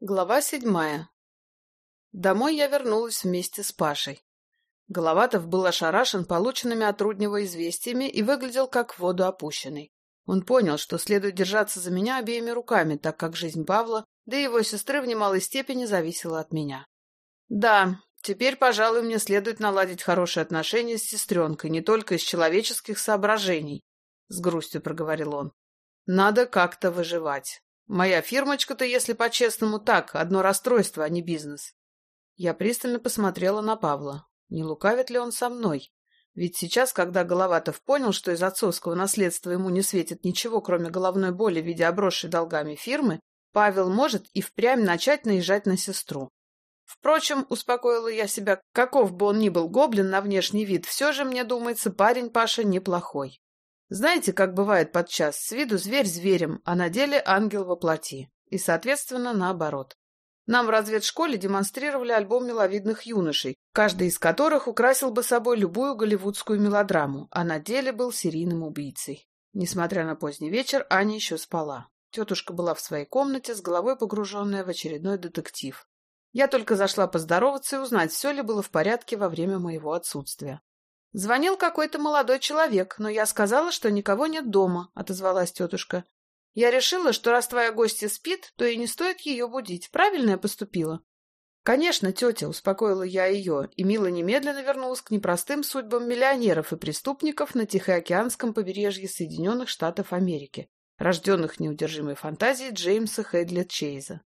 Глава седьмая. Домой я вернулась вместе с Пашей. Головатов был ошарашен полученными от Руднева известиями и выглядел как в воду опущенный. Он понял, что следует держаться за меня обеими руками, так как жизнь Павла, да и его сестры в немалой степени зависела от меня. Да, теперь, пожалуй, мне следует наладить хорошие отношения с сестренкой, не только из человеческих соображений, — с грустью проговорил он. Надо как-то выживать. Моя фирмочка-то, если по-честному, так, одно расстройство, а не бизнес. Я пристально посмотрела на Павла. Не лукавит ли он со мной? Ведь сейчас, когда Головатов понял, что из отцовского наследства ему не светит ничего, кроме головной боли в виде обросшей долгами фирмы, Павел может и впрямь начать наезжать на сестру. Впрочем, успокоила я себя, каков бы он ни был гоблин на внешний вид, все же, мне думается, парень Паша неплохой. Знаете, как бывает подчас, с виду зверь зверем, а на деле ангел во плоти. И, соответственно, наоборот. Нам в разведшколе демонстрировали альбом миловидных юношей, каждый из которых украсил бы собой любую голливудскую мелодраму, а на деле был серийным убийцей. Несмотря на поздний вечер, Аня еще спала. Тетушка была в своей комнате, с головой погруженная в очередной детектив. Я только зашла поздороваться и узнать, все ли было в порядке во время моего отсутствия. «Звонил какой-то молодой человек, но я сказала, что никого нет дома», — отозвалась тетушка. «Я решила, что раз твоя гостья спит, то и не стоит ее будить. Правильно я поступила?» «Конечно, тетя», — успокоила я ее, и Мила немедленно вернулась к непростым судьбам миллионеров и преступников на Тихоокеанском побережье Соединенных Штатов Америки, рожденных неудержимой фантазией Джеймса Хедли Чейза.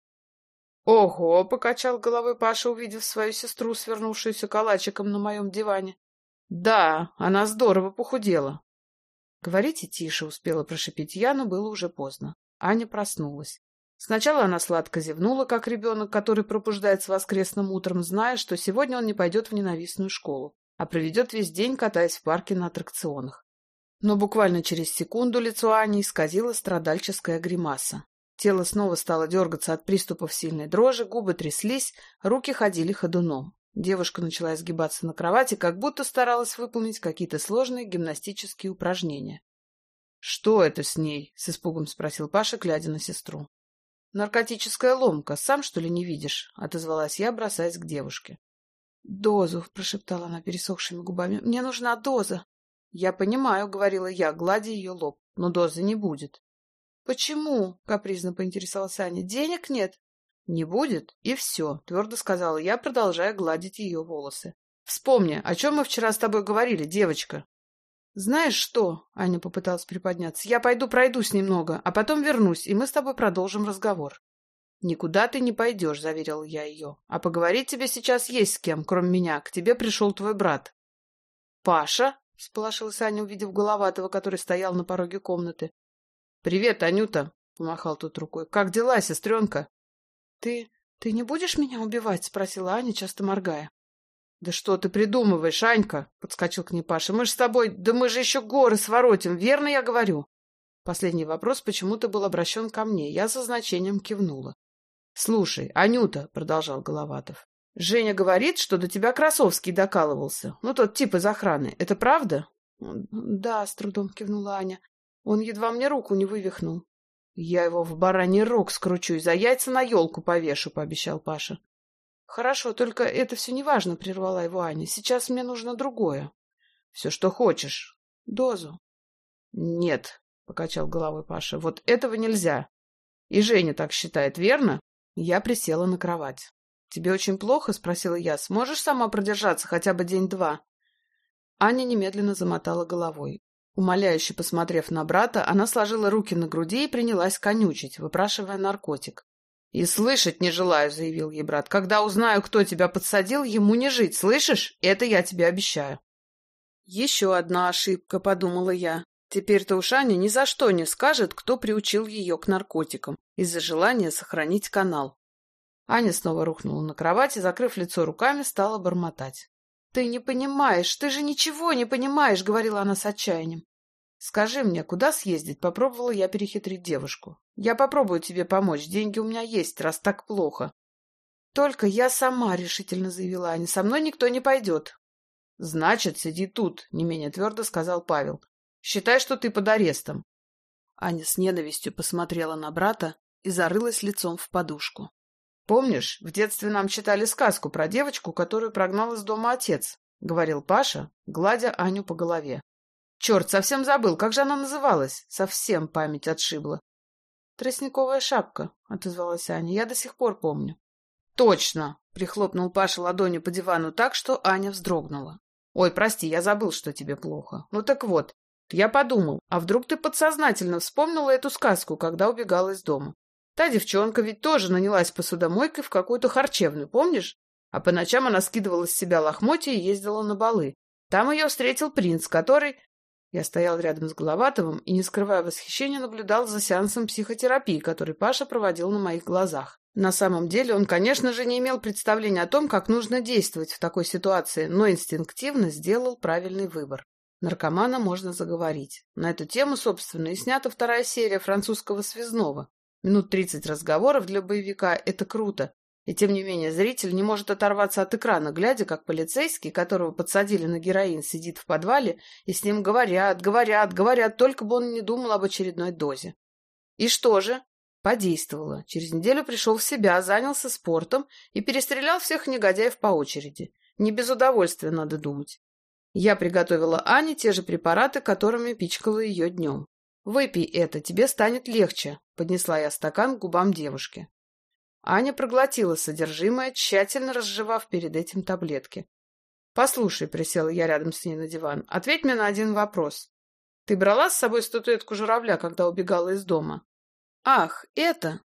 «Ого!» — покачал головой Паша, увидев свою сестру, свернувшуюся калачиком на моем диване. Да, она здорово похудела. Говорите тише, успела прошипеть я, но было уже поздно. Аня проснулась. Сначала она сладко зевнула, как ребенок, который пробуждается воскресным утром, зная, что сегодня он не пойдет в ненавистную школу, а проведет весь день, катаясь в парке на аттракционах. Но буквально через секунду лицо Ани исказило страдальческая гримаса. Тело снова стало дергаться от приступов сильной дрожи, губы тряслись, руки ходили ходуном. Девушка начала изгибаться на кровати, как будто старалась выполнить какие-то сложные гимнастические упражнения. «Что это с ней?» — с испугом спросил Паша, глядя на сестру. «Наркотическая ломка. Сам, что ли, не видишь?» — отозвалась я, бросаясь к девушке. «Дозу!» — прошептала она пересохшими губами. «Мне нужна доза!» «Я понимаю», — говорила я, гладя ее лоб, — «но дозы не будет». «Почему?» — капризно поинтересовалась Аня. «Денег нет?» «Не будет, и все», — твердо сказала я, продолжая гладить ее волосы. «Вспомни, о чем мы вчера с тобой говорили, девочка». «Знаешь что?» — Аня попыталась приподняться. «Я пойду пройдусь немного, а потом вернусь, и мы с тобой продолжим разговор». «Никуда ты не пойдешь», — заверил я ее. «А поговорить тебе сейчас есть с кем, кроме меня. К тебе пришел твой брат». «Паша?» — всполошилась Аня, увидев Головатого, который стоял на пороге комнаты. «Привет, Анюта!» — помахал тут рукой. «Как дела, сестренка?» «Ты... ты не будешь меня убивать?» — спросила Аня, часто моргая. «Да что ты придумываешь, Анька?» — подскочил к ней Паша. «Мы же с тобой... Да мы же еще горы своротим, верно я говорю?» Последний вопрос почему-то был обращен ко мне. Я со значением кивнула. «Слушай, Анюта», — продолжал Головатов, — «Женя говорит, что до тебя Красовский докалывался. Ну, тот тип из охраны. Это правда?» «Да», — с трудом кивнула Аня. «Он едва мне руку не вывихнул». «Я его в бараний рог скручу и за яйца на елку повешу», — пообещал Паша. «Хорошо, только это все не важно», — прервала его Аня. «Сейчас мне нужно другое». «Все, что хочешь». «Дозу». «Нет», — покачал головой Паша, — «вот этого нельзя. И Женя так считает, верно?» Я присела на кровать. «Тебе очень плохо?» — спросила я. «Сможешь сама продержаться хотя бы день-два?» Аня немедленно замотала головой. Умоляюще посмотрев на брата, она сложила руки на груди и принялась конючить, выпрашивая наркотик. «И слышать не желаю», — заявил ей брат. «Когда узнаю, кто тебя подсадил, ему не жить, слышишь? Это я тебе обещаю». «Еще одна ошибка», — подумала я. Теперь-то уж Аня ни за что не скажет, кто приучил ее к наркотикам, из-за желания сохранить канал. Аня снова рухнула на кровать и, закрыв лицо руками, стала бормотать. «Ты не понимаешь, ты же ничего не понимаешь», — говорила она с отчаянием. «Скажи мне, куда съездить?» — попробовала я перехитрить девушку. «Я попробую тебе помочь, деньги у меня есть, раз так плохо». «Только я сама», — решительно заявила Аня, — «со мной никто не пойдет». «Значит, сиди тут», — не менее твердо сказал Павел. «Считай, что ты под арестом». Аня с ненавистью посмотрела на брата и зарылась лицом в подушку. Помнишь, в детстве нам читали сказку про девочку, которую прогнал из дома отец, — говорил Паша, гладя Аню по голове. Черт, совсем забыл, как же она называлась? Совсем память отшибла. «Тростниковая шапка», — отозвалась Аня. «Я до сих пор помню». «Точно!» — прихлопнул Паша ладонью по дивану так, что Аня вздрогнула. «Ой, прости, я забыл, что тебе плохо. Ну так вот, я подумал, а вдруг ты подсознательно вспомнила эту сказку, когда убегала из дома? Та девчонка ведь тоже нанялась посудомойкой в какую-то харчевню, помнишь? А по ночам она скидывала с себя лохмотья и ездила на балы. Там ее встретил принц, который... Я стоял рядом с Головатовым и, не скрывая восхищения, наблюдал за сеансом психотерапии, который Паша проводил на моих глазах. На самом деле он, конечно же, не имел представления о том, как нужно действовать в такой ситуации, но инстинктивно сделал правильный выбор. Наркомана можно заговорить. На эту тему, собственно, и снята вторая серия французского связного. Минут тридцать разговоров для боевика — это круто, и тем не менее зритель не может оторваться от экрана, глядя, как полицейский, которого подсадили на героин, сидит в подвале, и с ним говорят, говорят, говорят, только бы он не думал об очередной дозе. И что же? Подействовало. Через неделю пришел в себя, занялся спортом и перестрелял всех негодяев по очереди. Не без удовольствия, надо думать. Я приготовила Ане те же препараты, которыми пичкала ее днем. «Выпей это, тебе станет легче», — поднесла я стакан к губам девушки. Аня проглотила содержимое, тщательно разжевав перед этим таблетки. «Послушай», — присела я рядом с ней на диван, — «ответь мне на один вопрос. Ты брала с собой статуэтку журавля, когда убегала из дома?» «Ах, это...»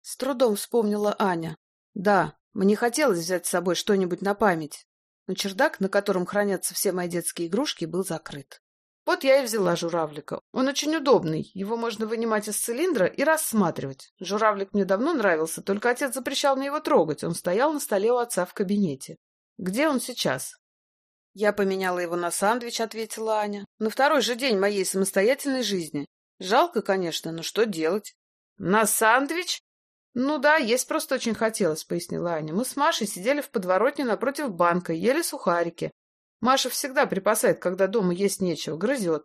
С трудом вспомнила Аня. «Да, мне хотелось взять с собой что-нибудь на память, но чердак, на котором хранятся все мои детские игрушки, был закрыт. Вот я и взяла журавлика. Он очень удобный, его можно вынимать из цилиндра и рассматривать. Журавлик мне давно нравился, только отец запрещал мне его трогать. Он стоял на столе у отца в кабинете. Где он сейчас? Я поменяла его на сандвич, ответила Аня. На второй же день моей самостоятельной жизни. Жалко, конечно, но что делать? На сандвич? Ну да, есть просто очень хотелось, пояснила Аня. Мы с Машей сидели в подворотне напротив банка, ели сухарики. Маша всегда припасает, когда дома есть нечего, грызет.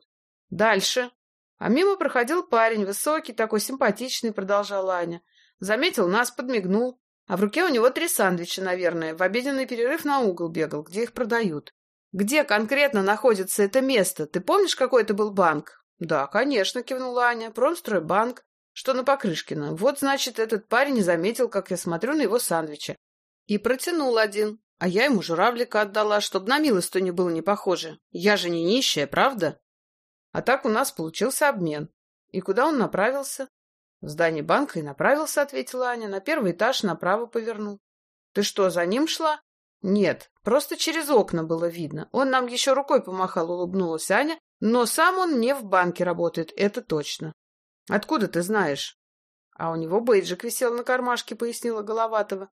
Дальше. А мимо проходил парень, высокий, такой симпатичный, продолжала Аня. Заметил нас, подмигнул. А в руке у него три сандвича, наверное. В обеденный перерыв на угол бегал, где их продают. Где конкретно находится это место? Ты помнишь, какой это был банк? Да, конечно, кивнула Аня. Промстройбанк. Что на Покрышкина. Вот, значит, этот парень не заметил, как я смотрю на его сандвичи. И протянул один. А я ему журавлика отдала, чтобы на милостыню не было не похоже. Я же не нищая, правда? А так у нас получился обмен. И куда он направился? В здание банка и направился, ответила Аня. На первый этаж направо повернул. Ты что, за ним шла? Нет, просто через окна было видно. Он нам еще рукой помахал, улыбнулась Аня. Но сам он не в банке работает, это точно. Откуда ты знаешь? А у него бейджик висел на кармашке, пояснила Головатова.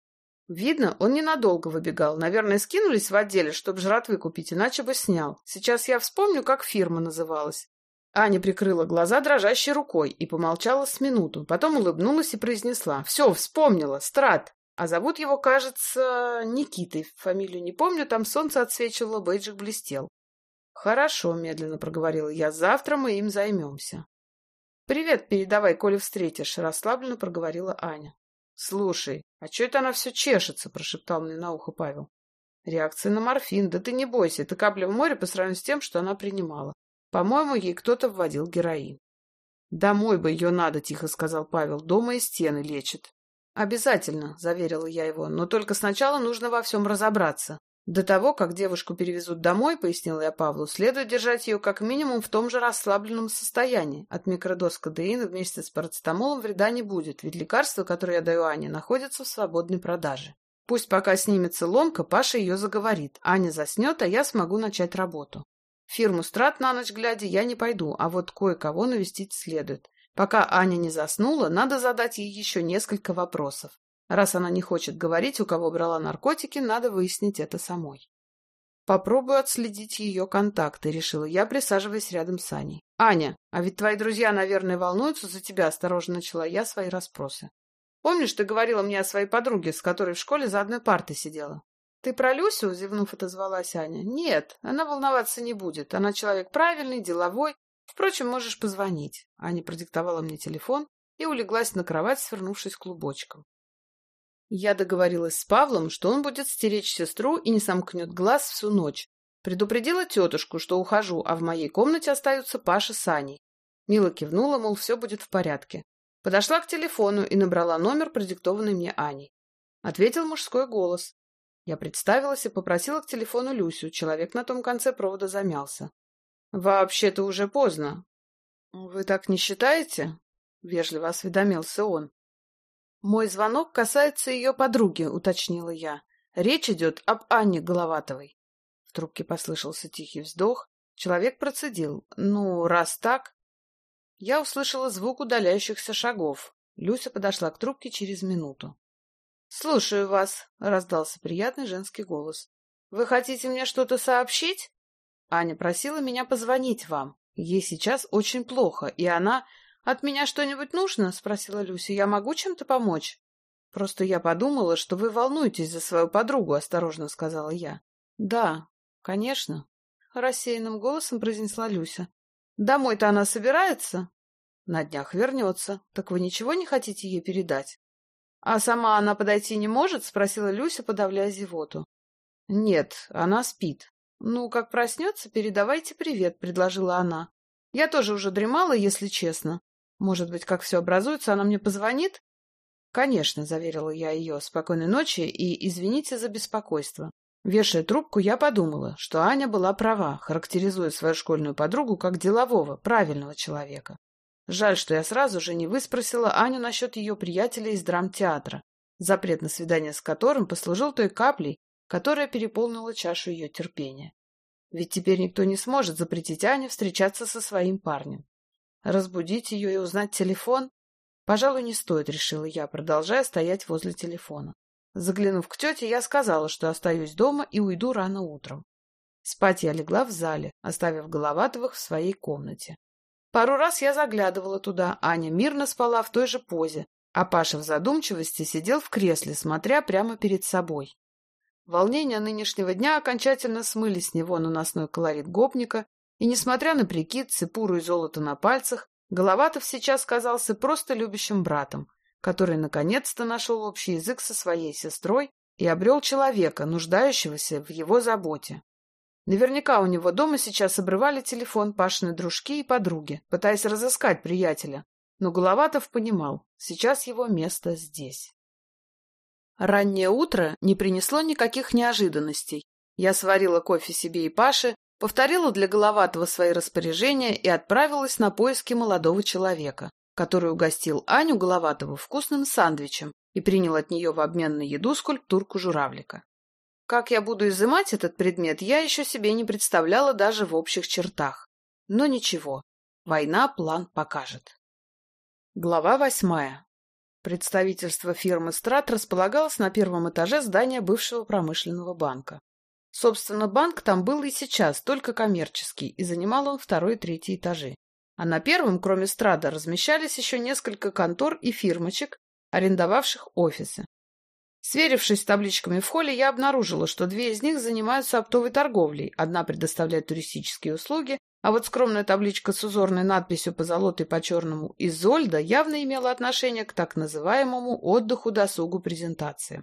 Видно, он ненадолго выбегал. Наверное, скинулись в отделе, чтобы жратвы купить, иначе бы снял. Сейчас я вспомню, как фирма называлась. Аня прикрыла глаза дрожащей рукой и помолчала с минуту. Потом улыбнулась и произнесла. «Все, вспомнила. Страт. А зовут его, кажется, Никитой. Фамилию не помню, там солнце отсвечивало, бейджик блестел». «Хорошо», — медленно проговорила я. «Завтра мы им займемся». «Привет передавай, коли встретишь», — расслабленно проговорила Аня. «Слушай, а что это она все чешется?» — прошептал мне на ухо Павел. «Реакция на морфин. Да ты не бойся, это капля в море по сравнению с тем, что она принимала. По-моему, ей кто-то вводил героин». «Домой бы ее надо», — тихо сказал Павел. «Дома и стены лечит». «Обязательно», — заверила я его, — «но только сначала нужно во всем разобраться. До того, как девушку перевезут домой, пояснила я Павлу, следует держать ее как минимум в том же расслабленном состоянии. От микродоз кадеина вместе с парацетамолом вреда не будет, ведь лекарство, которое я даю Ане, находится в свободной продаже. Пусть пока снимется ломка, Паша ее заговорит. Аня заснет, а я смогу начать работу. Фирму «Страт» на ночь глядя я не пойду, а вот кое-кого навестить следует. Пока Аня не заснула, надо задать ей еще несколько вопросов. Раз она не хочет говорить, у кого брала наркотики, надо выяснить это самой. Попробую отследить ее контакты, решила я, присаживаясь рядом с Аней. Аня, а ведь твои друзья, наверное, волнуются за тебя, осторожно начала я свои расспросы. Помнишь, ты говорила мне о своей подруге, с которой в школе за одной партой сидела? Ты про Люсю, зевнув, отозвалась Аня. Нет, она волноваться не будет. Она человек правильный, деловой. Впрочем, можешь позвонить. Аня продиктовала мне телефон и улеглась на кровать, свернувшись клубочком. Я договорилась с Павлом, что он будет стеречь сестру и не сомкнет глаз всю ночь. Предупредила тетушку, что ухожу, а в моей комнате остаются Паша с Аней. Мила кивнула, мол, все будет в порядке. Подошла к телефону и набрала номер, продиктованный мне Аней. Ответил мужской голос. Я представилась и попросила к телефону Люсю. Человек на том конце провода замялся. «Вообще-то уже поздно». «Вы так не считаете?» — вежливо осведомился он. «Мой звонок касается ее подруги», — уточнила я. «Речь идет об Анне Головатовой». В трубке послышался тихий вздох. Человек процедил. «Ну, раз так...» Я услышала звук удаляющихся шагов. Люся подошла к трубке через минуту. «Слушаю вас», — раздался приятный женский голос. «Вы хотите мне что-то сообщить?» Аня просила меня позвонить вам. Ей сейчас очень плохо, и она... «От меня что-нибудь нужно?» — спросила Люся. «Я могу чем-то помочь?» «Просто я подумала, что вы волнуетесь за свою подругу», — осторожно сказала я. «Да, конечно», — рассеянным голосом произнесла Люся. «Домой-то она собирается?» «На днях вернется. Так вы ничего не хотите ей передать?» «А сама она подойти не может?» — спросила Люся, подавляя зевоту. «Нет, она спит. Ну, как проснется, передавайте привет», — предложила она. «Я тоже уже дремала, если честно. Может быть, как все образуется, она мне позвонит?» «Конечно», — заверила я ее. «Спокойной ночи и извините за беспокойство». Вешая трубку, я подумала, что Аня была права, характеризуя свою школьную подругу как делового, правильного человека. Жаль, что я сразу же не выспросила Аню насчет ее приятеля из драмтеатра, запрет на свидание с которым послужил той каплей, которая переполнила чашу ее терпения. Ведь теперь никто не сможет запретить Ане встречаться со своим парнем. Разбудить ее и узнать телефон? Пожалуй, не стоит, решила я, продолжая стоять возле телефона. Заглянув к тете, я сказала, что остаюсь дома и уйду рано утром. Спать я легла в зале, оставив Головатовых в своей комнате. Пару раз я заглядывала туда, Аня мирно спала в той же позе, а Паша в задумчивости сидел в кресле, смотря прямо перед собой. Волнения нынешнего дня окончательно смыли с него наносной колорит гопника, и, несмотря на прикид, цепуру и золото на пальцах, Головатов сейчас казался просто любящим братом, который наконец-то нашел общий язык со своей сестрой и обрел человека, нуждающегося в его заботе. Наверняка у него дома сейчас обрывали телефон Пашины дружки и подруги, пытаясь разыскать приятеля. Но Головатов понимал, сейчас его место здесь. Раннее утро не принесло никаких неожиданностей. Я сварила кофе себе и Паше, повторила для Головатова свои распоряжения и отправилась на поиски молодого человека, который угостил Аню Головатову вкусным сандвичем и принял от нее в обмен на еду скульптурку журавлика. Как я буду изымать этот предмет, я еще себе не представляла даже в общих чертах. Но ничего, война план покажет. Глава восьмая. Представительство фирмы «Страт» располагалось на первом этаже здания бывшего промышленного банка. Собственно, банк там был и сейчас, только коммерческий, и занимал он второй и третий этажи. А на первом, кроме «Страда», размещались еще несколько контор и фирмочек, арендовавших офисы. Сверившись с табличками в холле, я обнаружила, что две из них занимаются оптовой торговлей. Одна предоставляет туристические услуги, а вот скромная табличка с узорной надписью по золотой по черному «Изольда» явно имела отношение к так называемому отдыху, досугу, презентации.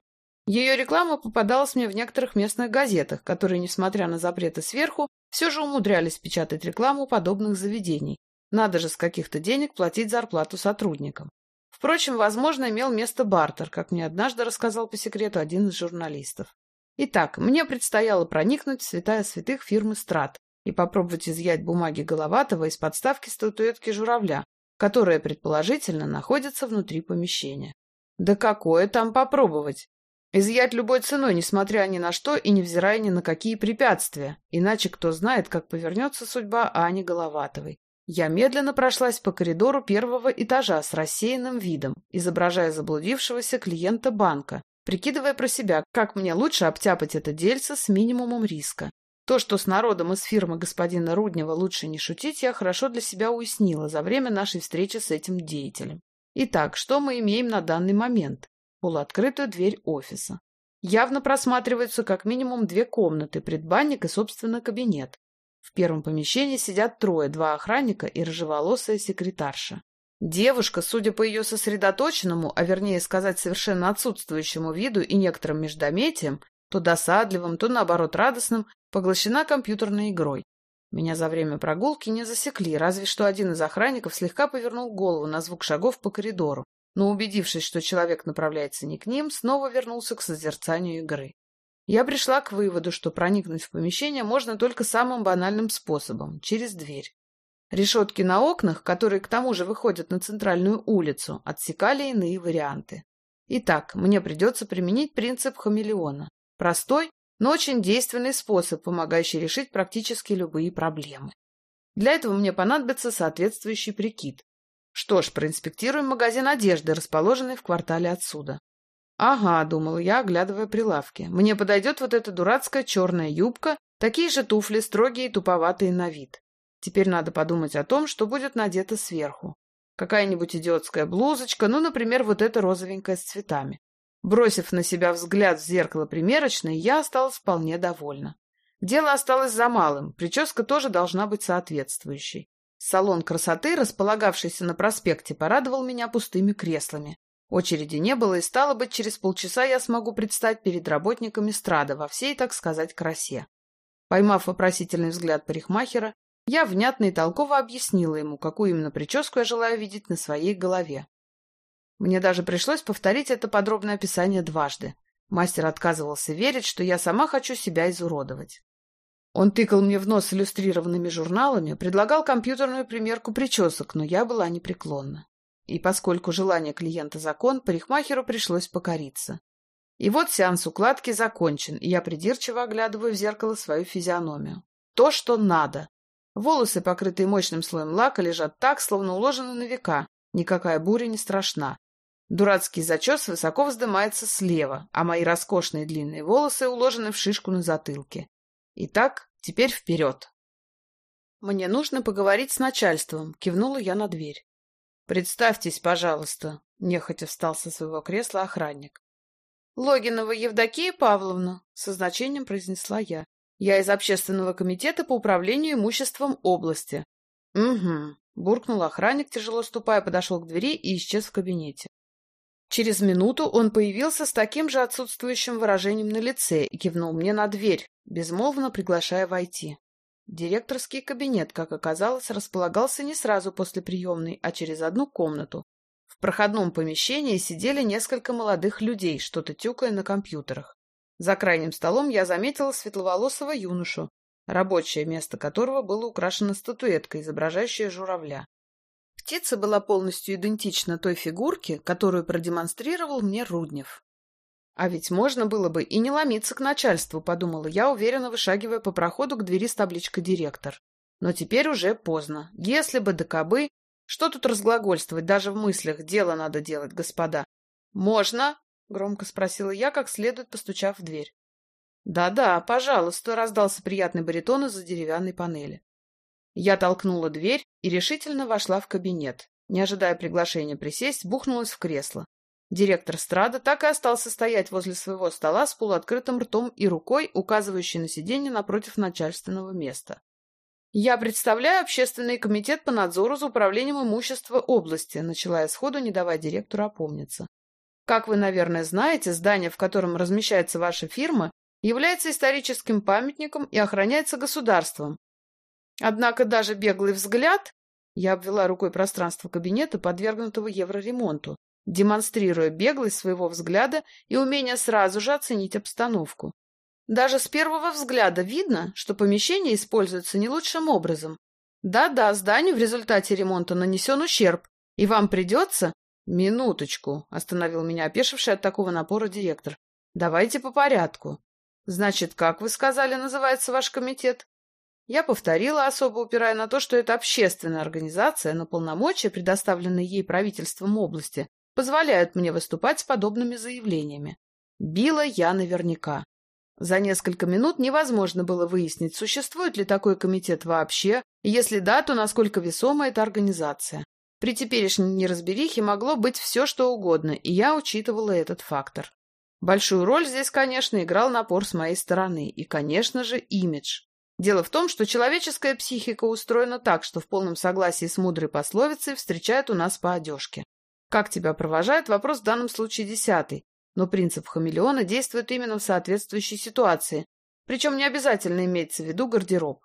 Ее реклама попадалась мне в некоторых местных газетах, которые, несмотря на запреты сверху, все же умудрялись печатать рекламу подобных заведений. Надо же с каких-то денег платить зарплату сотрудникам. Впрочем, возможно, имел место бартер, как мне однажды рассказал по секрету один из журналистов. Итак, мне предстояло проникнуть в святая святых фирмы «Страт» и попробовать изъять бумаги Головатого из подставки статуэтки журавля, которая, предположительно, находится внутри помещения. Да какое там попробовать? Изъять любой ценой, несмотря ни на что и невзирая ни на какие препятствия, иначе кто знает, как повернется судьба Ани Головатовой. Я медленно прошлась по коридору первого этажа с рассеянным видом, изображая заблудившегося клиента банка, прикидывая про себя, как мне лучше обтяпать это дельце с минимумом риска. То, что с народом из фирмы господина Руднева лучше не шутить, я хорошо для себя уяснила за время нашей встречи с этим деятелем. Итак, что мы имеем на данный момент? Полуоткрытую дверь офиса. Явно просматриваются как минимум две комнаты, предбанник и, собственно, кабинет. В первом помещении сидят трое, два охранника и рыжеволосая секретарша. Девушка, судя по ее сосредоточенному, а вернее сказать совершенно отсутствующему виду и некоторым междометиям, то досадливым, то наоборот радостным, поглощена компьютерной игрой. Меня за время прогулки не засекли, разве что один из охранников слегка повернул голову на звук шагов по коридору, но, убедившись, что человек направляется не к ним, снова вернулся к созерцанию игры. Я пришла к выводу, что проникнуть в помещение можно только самым банальным способом – через дверь. Решетки на окнах, которые к тому же выходят на центральную улицу, отсекали иные варианты. Итак, мне придется применить принцип хамелеона. Простой, но очень действенный способ, помогающий решить практически любые проблемы. Для этого мне понадобится соответствующий прикид. Что ж, проинспектируем магазин одежды, расположенный в квартале отсюда. Ага, думала я, оглядывая прилавки. Мне подойдет вот эта дурацкая черная юбка, такие же туфли, строгие и туповатые на вид. Теперь надо подумать о том, что будет надето сверху. Какая-нибудь идиотская блузочка, ну, например, вот эта розовенькая с цветами. Бросив на себя взгляд в зеркало примерочной, я осталась вполне довольна. Дело осталось за малым, прическа тоже должна быть соответствующей. Салон красоты, располагавшийся на проспекте, порадовал меня пустыми креслами. Очереди не было, и стало быть, через полчаса я смогу предстать перед работниками страда во всей, так сказать, красе. Поймав вопросительный взгляд парикмахера, я внятно и толково объяснила ему, какую именно прическу я желаю видеть на своей голове. Мне даже пришлось повторить это подробное описание дважды. Мастер отказывался верить, что я сама хочу себя изуродовать. Он тыкал мне в нос иллюстрированными журналами, предлагал компьютерную примерку причесок, но я была непреклонна. И поскольку желание клиента закон, парикмахеру пришлось покориться. И вот сеанс укладки закончен, и я придирчиво оглядываю в зеркало свою физиономию. То, что надо. Волосы, покрытые мощным слоем лака, лежат так, словно уложены на века. Никакая буря не страшна. Дурацкий зачес высоко вздымается слева, а мои роскошные длинные волосы уложены в шишку на затылке. Итак, теперь вперед. «Мне нужно поговорить с начальством», — кивнула я на дверь. «Представьтесь, пожалуйста», — нехотя встал со своего кресла охранник. «Логинова Евдокия Павловна», — со значением произнесла я. «Я из общественного комитета по управлению имуществом области». «Угу», — буркнул охранник, тяжело ступая, подошел к двери и исчез в кабинете. Через минуту он появился с таким же отсутствующим выражением на лице и кивнул мне на дверь, безмолвно приглашая войти. Директорский кабинет, как оказалось, располагался не сразу после приемной, а через одну комнату. В проходном помещении сидели несколько молодых людей, что-то тюкая на компьютерах. За крайним столом я заметила светловолосого юношу, рабочее место которого было украшено статуэткой, изображающей журавля. Птица была полностью идентична той фигурке, которую продемонстрировал мне Руднев. А ведь можно было бы и не ломиться к начальству, подумала я, уверенно вышагивая по проходу к двери с табличкой «Директор». Но теперь уже поздно. Если бы да кабы... Что тут разглагольствовать, даже в мыслях? Дело надо делать, господа. «Можно?» — громко спросила я, как следует постучав в дверь. «Да-да, пожалуйста», — раздался приятный баритон из-за деревянной панели. Я толкнула дверь и решительно вошла в кабинет. Не ожидая приглашения присесть, бухнулась в кресло. Директор Страда так и остался стоять возле своего стола с полуоткрытым ртом и рукой, указывающей на сиденье напротив начальственного места. «Я представляю общественный комитет по надзору за управлением имущества области», начала я сходу, не давая директору опомниться. «Как вы, наверное, знаете, здание, в котором размещается ваша фирма, является историческим памятником и охраняется государством, Однако даже беглый взгляд... Я обвела рукой пространство кабинета, подвергнутого евроремонту, демонстрируя беглость своего взгляда и умение сразу же оценить обстановку. Даже с первого взгляда видно, что помещение используется не лучшим образом. Да-да, зданию в результате ремонта нанесен ущерб, и вам придется... Минуточку, остановил меня опешивший от такого напора директор. Давайте по порядку. Значит, как вы сказали, называется ваш комитет? Я повторила, особо упирая на то, что это общественная организация, но полномочия, предоставленные ей правительством области, позволяют мне выступать с подобными заявлениями. Била я наверняка. За несколько минут невозможно было выяснить, существует ли такой комитет вообще, и если да, то насколько весома эта организация. При теперешней неразберихе могло быть все, что угодно, и я учитывала этот фактор. Большую роль здесь, конечно, играл напор с моей стороны и, конечно же, имидж. Дело в том, что человеческая психика устроена так, что в полном согласии с мудрой пословицей встречают у нас по одежке. Как тебя провожают, вопрос в данном случае десятый, но принцип хамелеона действует именно в соответствующей ситуации, причем не обязательно имеется в виду гардероб.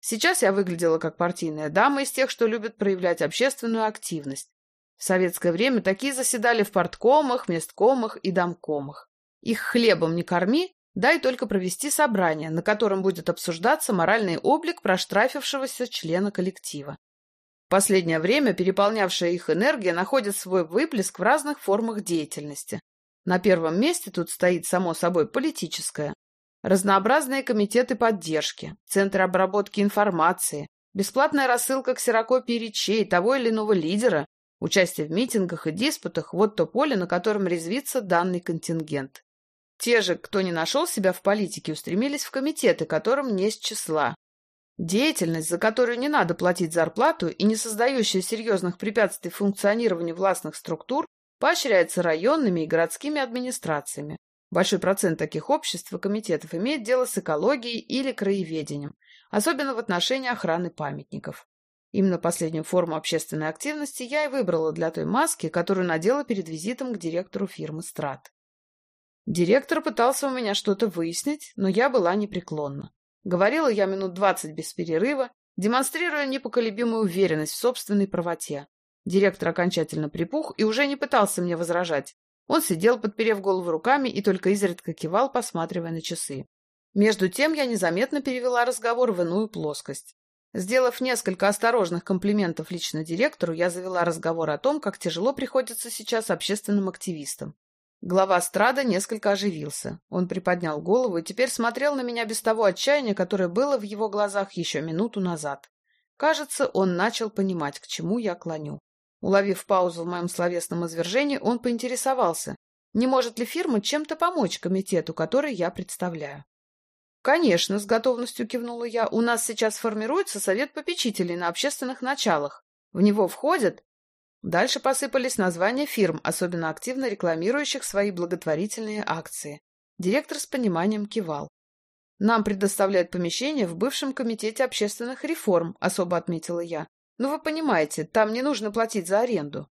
Сейчас я выглядела как партийная дама из тех, что любят проявлять общественную активность. В советское время такие заседали в порткомах, месткомах и домкомах. Их хлебом не корми, Дай только провести собрание, на котором будет обсуждаться моральный облик проштрафившегося члена коллектива. Последнее время переполнявшая их энергия находит свой выплеск в разных формах деятельности. На первом месте тут стоит, само собой, политическая. Разнообразные комитеты поддержки, центры обработки информации, бесплатная рассылка ксерокопий речей того или иного лидера, участие в митингах и диспутах – вот то поле, на котором резвится данный контингент. Те же, кто не нашел себя в политике, устремились в комитеты, которым не с числа. Деятельность, за которую не надо платить зарплату и не создающая серьезных препятствий функционированию властных структур, поощряется районными и городскими администрациями. Большой процент таких обществ и комитетов имеет дело с экологией или краеведением, особенно в отношении охраны памятников. Именно последнюю форму общественной активности я и выбрала для той маски, которую надела перед визитом к директору фирмы «Страт». Директор пытался у меня что-то выяснить, но я была непреклонна. Говорила я минут двадцать без перерыва, демонстрируя непоколебимую уверенность в собственной правоте. Директор окончательно припух и уже не пытался мне возражать. Он сидел, подперев голову руками, и только изредка кивал, посматривая на часы. Между тем я незаметно перевела разговор в иную плоскость. Сделав несколько осторожных комплиментов лично директору, я завела разговор о том, как тяжело приходится сейчас общественным активистам. Глава Страда несколько оживился. Он приподнял голову и теперь смотрел на меня без того отчаяния, которое было в его глазах еще минуту назад. Кажется, он начал понимать, к чему я клоню. Уловив паузу в моем словесном извержении, он поинтересовался, не может ли фирма чем-то помочь комитету, который я представляю. «Конечно», — с готовностью кивнула я, — «у нас сейчас формируется совет попечителей на общественных началах. В него входят Дальше посыпались названия фирм, особенно активно рекламирующих свои благотворительные акции. Директор с пониманием кивал. «Нам предоставляют помещение в бывшем комитете общественных реформ», — особо отметила я. «Но вы понимаете, там не нужно платить за аренду».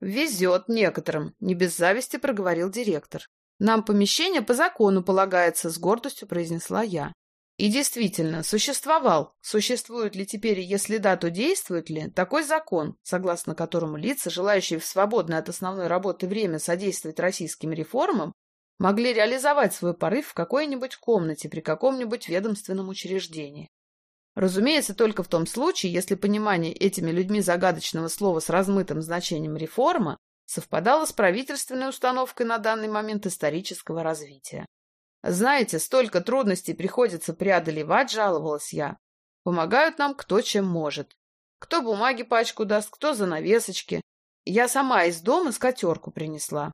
«Везет некоторым», — не без зависти проговорил директор. «Нам помещение по закону полагается», — с гордостью произнесла я. И действительно, существовал, существует ли теперь, если да, то действует ли, такой закон, согласно которому лица, желающие в свободное от основной работы время содействовать российским реформам, могли реализовать свой порыв в какой-нибудь комнате при каком-нибудь ведомственном учреждении. Разумеется, только в том случае, если понимание этими людьми загадочного слова с размытым значением «реформа» совпадало с правительственной установкой на данный момент исторического развития. Знаете, столько трудностей приходится преодолевать, жаловалась я. Помогают нам кто чем может. Кто бумаги пачку даст, кто занавесочки. Я сама из дома скатерку принесла.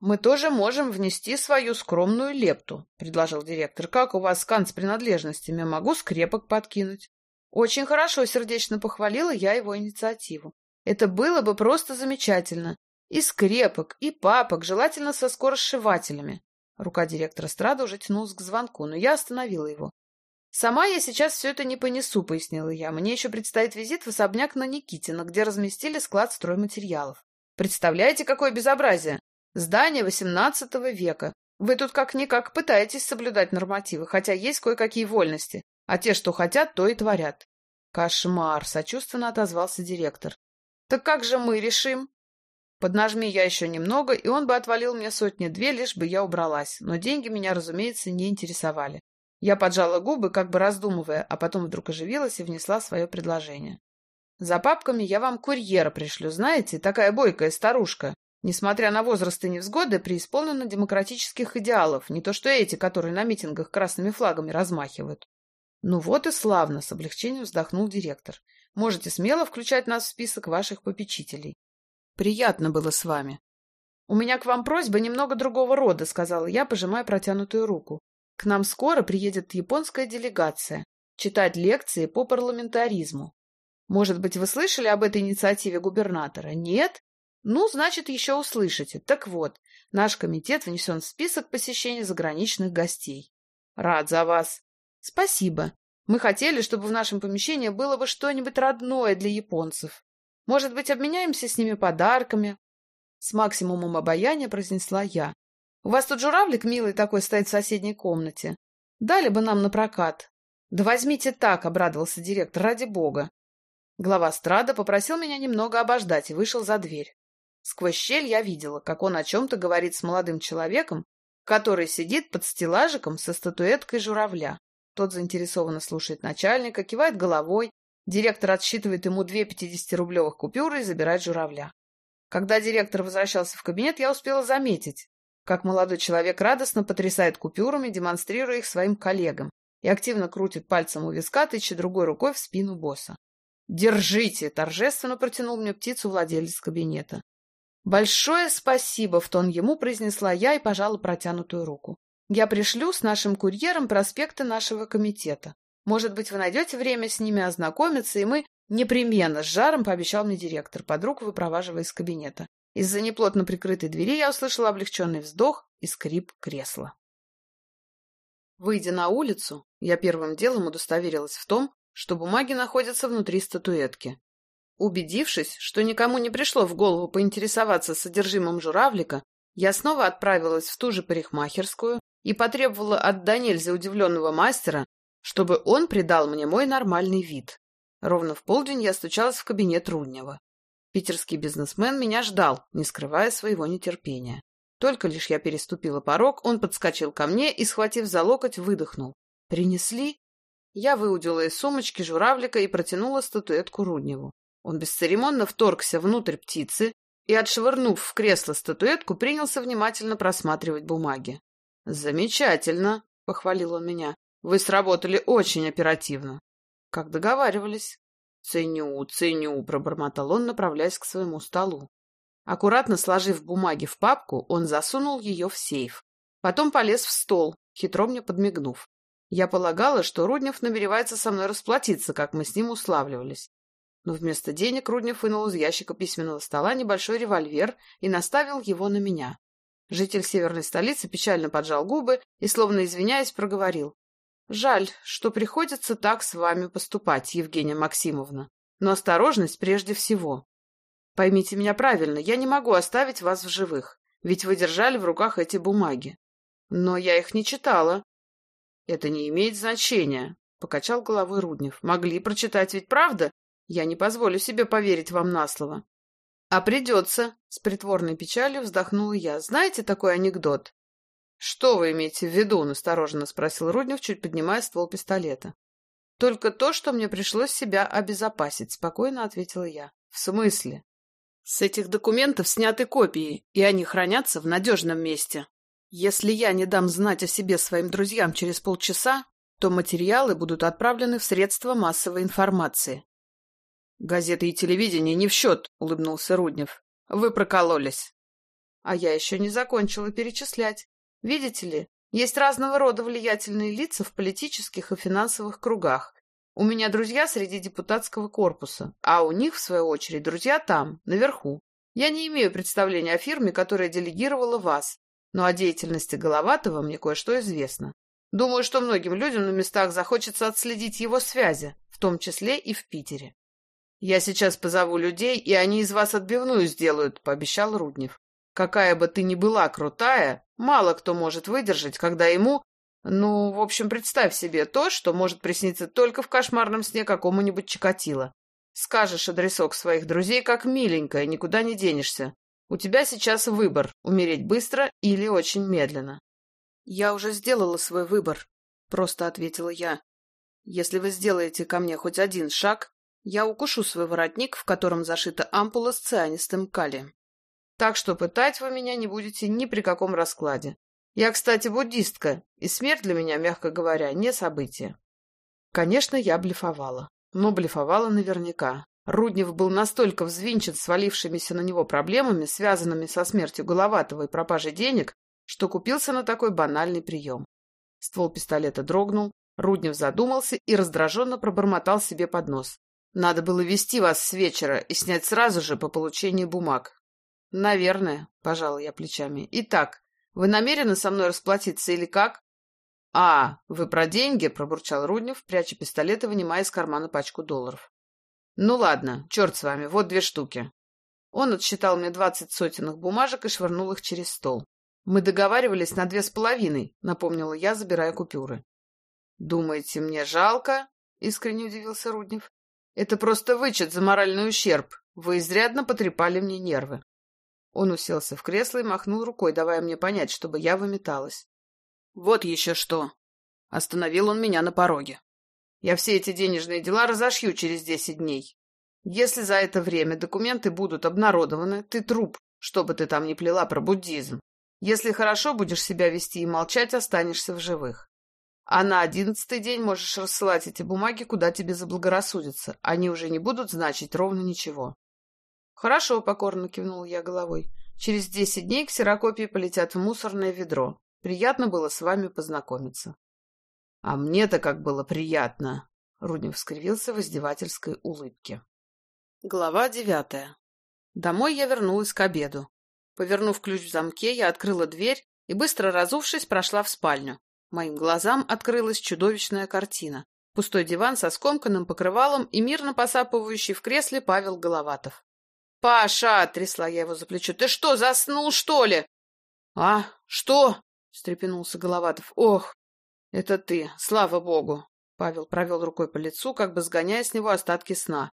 Мы тоже можем внести свою скромную лепту, предложил директор. Как у вас скан с принадлежностями? Могу скрепок подкинуть. Очень хорошо, сердечно похвалила я его инициативу. Это было бы просто замечательно. И скрепок, и папок, желательно со скоросшивателями. Рука директора Страда уже тянулась к звонку, но я остановила его. «Сама я сейчас все это не понесу», — пояснила я. «Мне еще предстоит визит в особняк на Никитина, где разместили склад стройматериалов. Представляете, какое безобразие! Здание XVIII века. Вы тут как-никак пытаетесь соблюдать нормативы, хотя есть кое-какие вольности, а те, что хотят, то и творят». «Кошмар!» — сочувственно отозвался директор. «Так как же мы решим?» Поднажми я еще немного, и он бы отвалил мне сотни-две, лишь бы я убралась, но деньги меня, разумеется, не интересовали. Я поджала губы, как бы раздумывая, а потом вдруг оживилась и внесла свое предложение. «За папками я вам курьера пришлю, знаете, такая бойкая старушка. Несмотря на возраст и невзгоды, преисполнена демократических идеалов, не то что эти, которые на митингах красными флагами размахивают». «Ну вот и славно», — с облегчением вздохнул директор. «Можете смело включать нас в список ваших попечителей. Приятно было с вами. У меня к вам просьба немного другого рода, сказала я, пожимая протянутую руку. К нам скоро приедет японская делегация читать лекции по парламентаризму. Может быть, вы слышали об этой инициативе губернатора? Нет? Ну, значит, еще услышите. Так вот, наш комитет внесен в список посещений заграничных гостей. Рад за вас. Спасибо. Мы хотели, чтобы в нашем помещении было бы что-нибудь родное для японцев. Может быть, обменяемся с ними подарками?» С максимумом обаяния произнесла я. «У вас тут журавлик милый такой стоит в соседней комнате. Дали бы нам на прокат». «Да возьмите так», — обрадовался директор, — «ради бога». Глава страда попросил меня немного обождать и вышел за дверь. Сквозь щель я видела, как он о чем-то говорит с молодым человеком, который сидит под стеллажиком со статуэткой журавля. Тот заинтересованно слушает начальника, кивает головой. Директор отсчитывает ему две 50-рублевых купюры и забирает журавля. Когда директор возвращался в кабинет, я успела заметить, как молодой человек радостно потрясает купюрами, демонстрируя их своим коллегам, и активно крутит пальцем у виска, тыча другой рукой в спину босса. «Держите!» — торжественно протянул мне птицу владелец кабинета. «Большое спасибо!» — в тон ему произнесла я и пожала протянутую руку. «Я пришлю с нашим курьером проспекты нашего комитета. Может быть, вы найдете время с ними ознакомиться, и мы непременно с жаром пообещал мне директор, подруг выпроваживая из кабинета. Из-за неплотно прикрытой двери я услышала облегченный вздох и скрип кресла. Выйдя на улицу, я первым делом удостоверилась в том, что бумаги находятся внутри статуэтки. Убедившись, что никому не пришло в голову поинтересоваться содержимым журавлика, я снова отправилась в ту же парикмахерскую и потребовала от Данельза удивленного мастера, чтобы он придал мне мой нормальный вид. Ровно в полдень я стучалась в кабинет Руднева. Питерский бизнесмен меня ждал, не скрывая своего нетерпения. Только лишь я переступила порог, он подскочил ко мне и, схватив за локоть, выдохнул. «Принесли?» Я выудила из сумочки журавлика и протянула статуэтку Рудневу. Он бесцеремонно вторгся внутрь птицы и, отшвырнув в кресло статуэтку, принялся внимательно просматривать бумаги. «Замечательно!» — похвалил он меня. «Вы сработали очень оперативно». «Как договаривались». «Ценю, ценю», — пробормотал он, направляясь к своему столу. Аккуратно сложив бумаги в папку, он засунул ее в сейф. Потом полез в стол, хитро мне подмигнув. Я полагала, что Руднев намеревается со мной расплатиться, как мы с ним уславливались. Но вместо денег Руднев вынул из ящика письменного стола небольшой револьвер и наставил его на меня. Житель северной столицы печально поджал губы и, словно извиняясь, проговорил. «Жаль, что приходится так с вами поступать, Евгения Максимовна. Но осторожность прежде всего. Поймите меня правильно, я не могу оставить вас в живых, ведь вы держали в руках эти бумаги. Но я их не читала, «Это не имеет значения», — покачал головой Руднев. «Могли прочитать ведь правда? Я не позволю себе поверить вам на слово». «А придется», — с притворной печалью вздохнула я. «Знаете такой анекдот?» «Что вы имеете в виду?» — настороженно спросил Руднев, чуть поднимая ствол пистолета. «Только то, что мне пришлось себя обезопасить», — спокойно ответила я. «В смысле?» «С этих документов сняты копии, и они хранятся в надежном месте». Если я не дам знать о себе своим друзьям через полчаса, то материалы будут отправлены в средства массовой информации. «Газеты и телевидение не в счет», — улыбнулся Руднев. «Вы прокололись». А я еще не закончила перечислять. Видите ли, есть разного рода влиятельные лица в политических и финансовых кругах. У меня друзья среди депутатского корпуса, а у них, в свою очередь, друзья там, наверху. Я не имею представления о фирме, которая делегировала вас, но о деятельности Головатого мне кое-что известно. Думаю, что многим людям на местах захочется отследить его связи, в том числе и в Питере. «Я сейчас позову людей, и они из вас отбивную сделают», — пообещал Руднев. «Какая бы ты ни была крутая, мало кто может выдержать, когда ему... Ну, в общем, представь себе то, что может присниться только в кошмарном сне какому-нибудь Чикатило. Скажешь адресок своих друзей, как миленькая, никуда не денешься. У тебя сейчас выбор — умереть быстро или очень медленно. Я уже сделала свой выбор, — просто ответила я. Если вы сделаете ко мне хоть один шаг, я укушу свой воротник, в котором зашита ампула с цианистым калием. Так что пытать вы меня не будете ни при каком раскладе. Я, кстати, буддистка, и смерть для меня, мягко говоря, не событие. Конечно, я блефовала, но блефовала наверняка. Руднев был настолько взвинчен свалившимися на него проблемами, связанными со смертью Головатого и пропажей денег, что купился на такой банальный прием. Ствол пистолета дрогнул, Руднев задумался и раздраженно пробормотал себе под нос. «Надо было вести вас с вечера и снять сразу же по получении бумаг». «Наверное», — пожал я плечами. «Итак, вы намерены со мной расплатиться или как?» «А, вы про деньги?» — пробурчал Руднев, пряча пистолет и вынимая из кармана пачку долларов. «Ну ладно, черт с вами, вот две штуки». Он отсчитал мне двадцать сотенных бумажек и швырнул их через стол. «Мы договаривались на две с половиной», — напомнила я, забирая купюры. «Думаете, мне жалко?» — искренне удивился Руднев. «Это просто вычет за моральный ущерб. Вы изрядно потрепали мне нервы». Он уселся в кресло и махнул рукой, давая мне понять, чтобы я выметалась. «Вот еще что!» Остановил он меня на пороге. «Я все эти денежные дела разошью через десять дней. Если за это время документы будут обнародованы, ты труп, что бы ты там ни плела про буддизм. Если хорошо будешь себя вести и молчать, останешься в живых. А на одиннадцатый день можешь рассылать эти бумаги, куда тебе заблагорассудится. Они уже не будут значить ровно ничего. Хорошо, покорно кивнул я головой. Через десять дней ксерокопии полетят в мусорное ведро. Приятно было с вами познакомиться. А мне-то как было приятно. Руднев скривился в издевательской улыбке. Глава девятая. Домой я вернулась к обеду. Повернув ключ в замке, я открыла дверь и, быстро разувшись, прошла в спальню. Моим глазам открылась чудовищная картина. Пустой диван со скомканным покрывалом и мирно посапывающий в кресле Павел Головатов. «Паша!» — трясла я его за плечо. «Ты что, заснул, что ли?» «А, что?» — встрепенулся Головатов. «Ох, это ты, слава богу!» Павел провел рукой по лицу, как бы сгоняя с него остатки сна.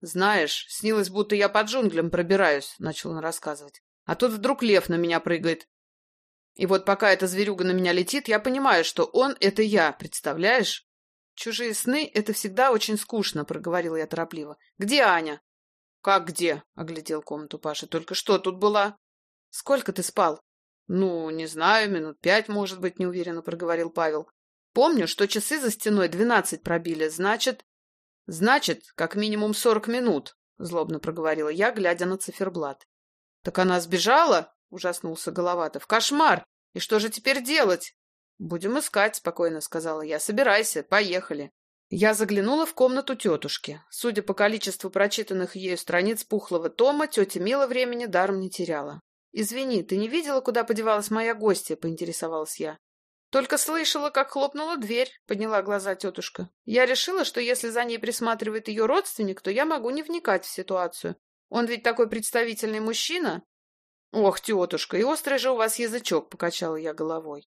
«Знаешь, снилось, будто я по джунглям пробираюсь», — начал он рассказывать. «А тут вдруг лев на меня прыгает. И вот пока эта зверюга на меня летит, я понимаю, что он — это я, представляешь?» «Чужие сны — это всегда очень скучно», — проговорила я торопливо. «Где Аня?» «Как где?» — оглядел комнату Паша. «Только что тут была?» «Сколько ты спал?» «Ну, не знаю, минут пять, может быть», — неуверенно проговорил Павел. «Помню, что часы за стеной двенадцать пробили, значит...» «Значит, как минимум сорок минут», — злобно проговорила я, глядя на циферблат. «Так она сбежала?» — ужаснулся Головатов. «Кошмар! И что же теперь делать?» «Будем искать», — спокойно сказала я. «Собирайся, поехали». Я заглянула в комнату тетушки. Судя по количеству прочитанных ею страниц пухлого тома, тетя Мила времени даром не теряла. «Извини, ты не видела, куда подевалась моя гостья?» — поинтересовалась я. «Только слышала, как хлопнула дверь», — подняла глаза тетушка. «Я решила, что если за ней присматривает ее родственник, то я могу не вникать в ситуацию. Он ведь такой представительный мужчина». «Ох, тетушка, и острый же у вас язычок», — покачала я головой.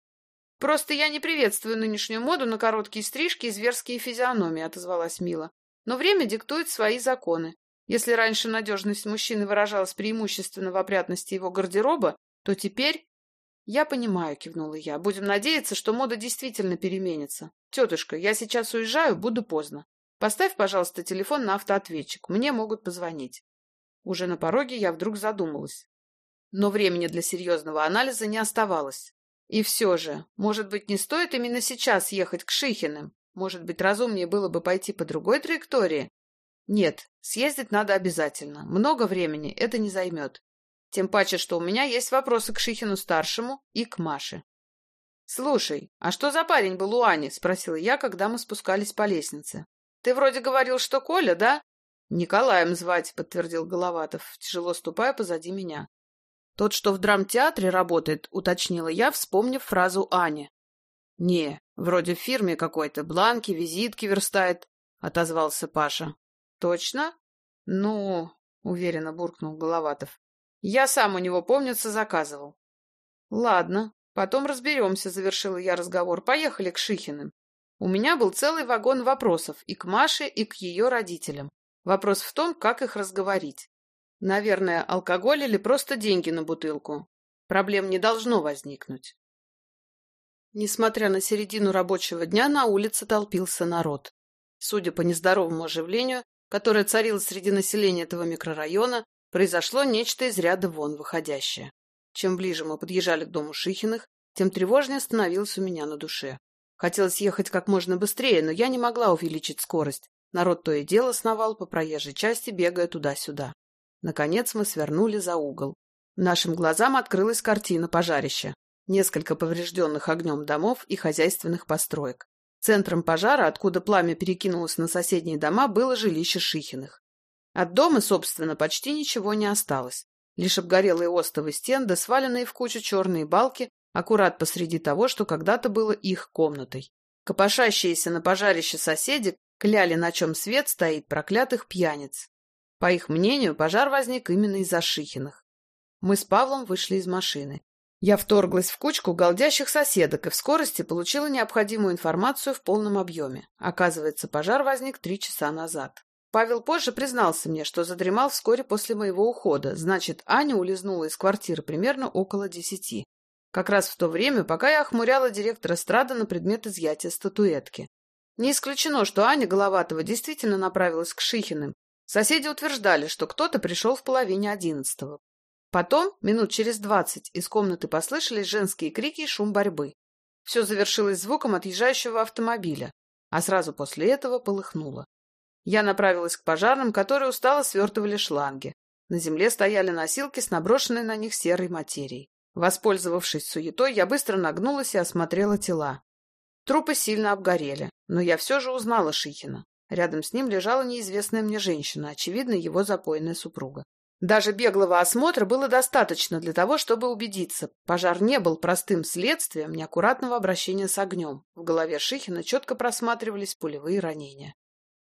«Просто я не приветствую нынешнюю моду на короткие стрижки и зверские физиономии», — отозвалась Мила. «Но время диктует свои законы. Если раньше надежность мужчины выражалась преимущественно в опрятности его гардероба, то теперь...» «Я понимаю», — кивнула я. «Будем надеяться, что мода действительно переменится. Тетушка, я сейчас уезжаю, буду поздно. Поставь, пожалуйста, телефон на автоответчик. Мне могут позвонить». Уже на пороге я вдруг задумалась. Но времени для серьезного анализа не оставалось. И все же, может быть, не стоит именно сейчас ехать к Шихиным? Может быть, разумнее было бы пойти по другой траектории? Нет, съездить надо обязательно. Много времени это не займет. Тем паче, что у меня есть вопросы к Шихину-старшему и к Маше. «Слушай, а что за парень был у Ани?» — спросила я, когда мы спускались по лестнице. «Ты вроде говорил, что Коля, да?» «Николаем звать», — подтвердил Головатов, тяжело ступая позади меня. «Тот, что в драмтеатре работает», — уточнила я, вспомнив фразу Ани. «Не, вроде в фирме какой-то, бланки, визитки верстает», — отозвался Паша. «Точно?» «Ну...» — уверенно буркнул Головатов. «Я сам у него, помнится, заказывал». «Ладно, потом разберемся», — завершила я разговор. «Поехали к Шихиным. У меня был целый вагон вопросов и к Маше, и к ее родителям. Вопрос в том, как их разговорить. Наверное, алкоголь или просто деньги на бутылку. Проблем не должно возникнуть. Несмотря на середину рабочего дня, на улице толпился народ. Судя по нездоровому оживлению, которое царило среди населения этого микрорайона, произошло нечто из ряда вон выходящее. Чем ближе мы подъезжали к дому Шихиных, тем тревожнее становилось у меня на душе. Хотелось ехать как можно быстрее, но я не могла увеличить скорость. Народ то и дело сновал по проезжей части, бегая туда-сюда. Наконец мы свернули за угол. Нашим глазам открылась картина пожарища. Несколько поврежденных огнем домов и хозяйственных построек. Центром пожара, откуда пламя перекинулось на соседние дома, было жилище Шихиных. От дома, собственно, почти ничего не осталось. Лишь обгорелые остовы стен да сваленные в кучу черные балки, аккурат посреди того, что когда-то было их комнатой. Копошащиеся на пожарище соседи кляли, на чем свет стоит проклятых пьяниц. По их мнению, пожар возник именно из-за Шихиных. Мы с Павлом вышли из машины. Я вторглась в кучку голдящих соседок и в скорости получила необходимую информацию в полном объеме. Оказывается, пожар возник три часа назад. Павел позже признался мне, что задремал вскоре после моего ухода, значит, Аня улизнула из квартиры примерно около десяти. Как раз в то время, пока я охмуряла директора эстрады на предмет изъятия статуэтки. Не исключено, что Аня Головатова действительно направилась к Шихиным. Соседи утверждали, что кто-то пришел в половине одиннадцатого. Потом, минут через двадцать, из комнаты послышались женские крики и шум борьбы. Все завершилось звуком отъезжающего автомобиля, а сразу после этого полыхнуло. Я направилась к пожарным, которые устало свертывали шланги. На земле стояли носилки с наброшенной на них серой материей. Воспользовавшись суетой, я быстро нагнулась и осмотрела тела. Трупы сильно обгорели, но я все же узнала Шихина. Рядом с ним лежала неизвестная мне женщина, очевидно, его запойная супруга. Даже беглого осмотра было достаточно для того, чтобы убедиться. Пожар не был простым следствием неаккуратного обращения с огнем. В голове Шихина четко просматривались пулевые ранения.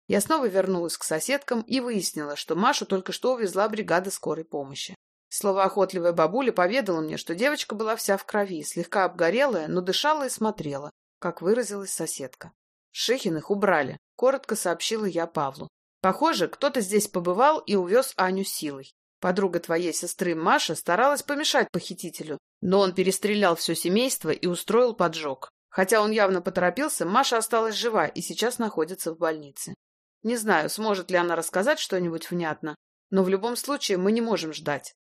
Я снова вернулась к соседкам и выяснила, что Машу только что увезла бригада скорой помощи. Словоохотливая бабуля поведала мне, что девочка была вся в крови, слегка обгорелая, но дышала и смотрела, как выразилась соседка. Шихиных убрали, коротко сообщила я Павлу. Похоже, кто-то здесь побывал и увез Аню силой. Подруга твоей сестры Маша старалась помешать похитителю, но он перестрелял все семейство и устроил поджог. Хотя он явно поторопился, Маша осталась жива и сейчас находится в больнице. Не знаю, сможет ли она рассказать что-нибудь внятно, но в любом случае мы не можем ждать.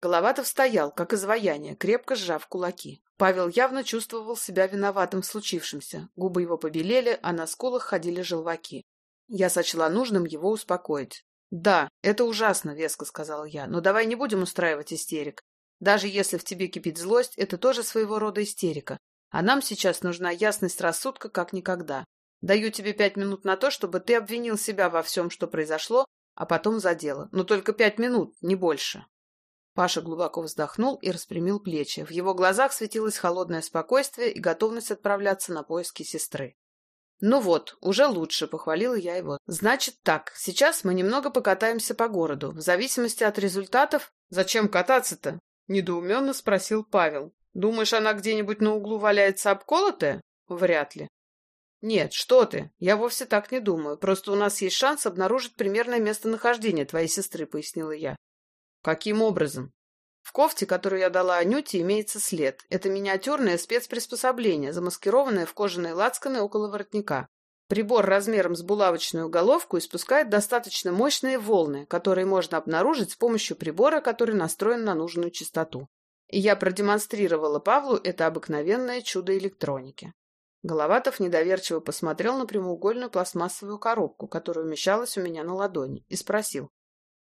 Головатов стоял, как изваяние, крепко сжав кулаки. Павел явно чувствовал себя виноватым в случившемся. Губы его побелели, а на скулах ходили желваки. Я сочла нужным его успокоить. «Да, это ужасно», — веско сказала я, — «но давай не будем устраивать истерик. Даже если в тебе кипит злость, это тоже своего рода истерика. А нам сейчас нужна ясность рассудка как никогда. Даю тебе пять минут на то, чтобы ты обвинил себя во всем, что произошло, а потом за дело. Но только пять минут, не больше». Паша глубоко вздохнул и распрямил плечи. В его глазах светилось холодное спокойствие и готовность отправляться на поиски сестры. «Ну вот, уже лучше», — похвалила я его. «Значит так, сейчас мы немного покатаемся по городу. В зависимости от результатов...» «Зачем кататься-то?» — недоуменно спросил Павел. «Думаешь, она где-нибудь на углу валяется обколотая?» «Вряд ли». «Нет, что ты, я вовсе так не думаю. Просто у нас есть шанс обнаружить примерное местонахождение твоей сестры», — пояснила я. «Каким образом?» В кофте, которую я дала Анюте, имеется след. Это миниатюрное спецприспособление, замаскированное в кожаные лацканы около воротника. Прибор размером с булавочную головку испускает достаточно мощные волны, которые можно обнаружить с помощью прибора, который настроен на нужную частоту. И я продемонстрировала Павлу это обыкновенное чудо электроники. Головатов недоверчиво посмотрел на прямоугольную пластмассовую коробку, которая умещалась у меня на ладони, и спросил.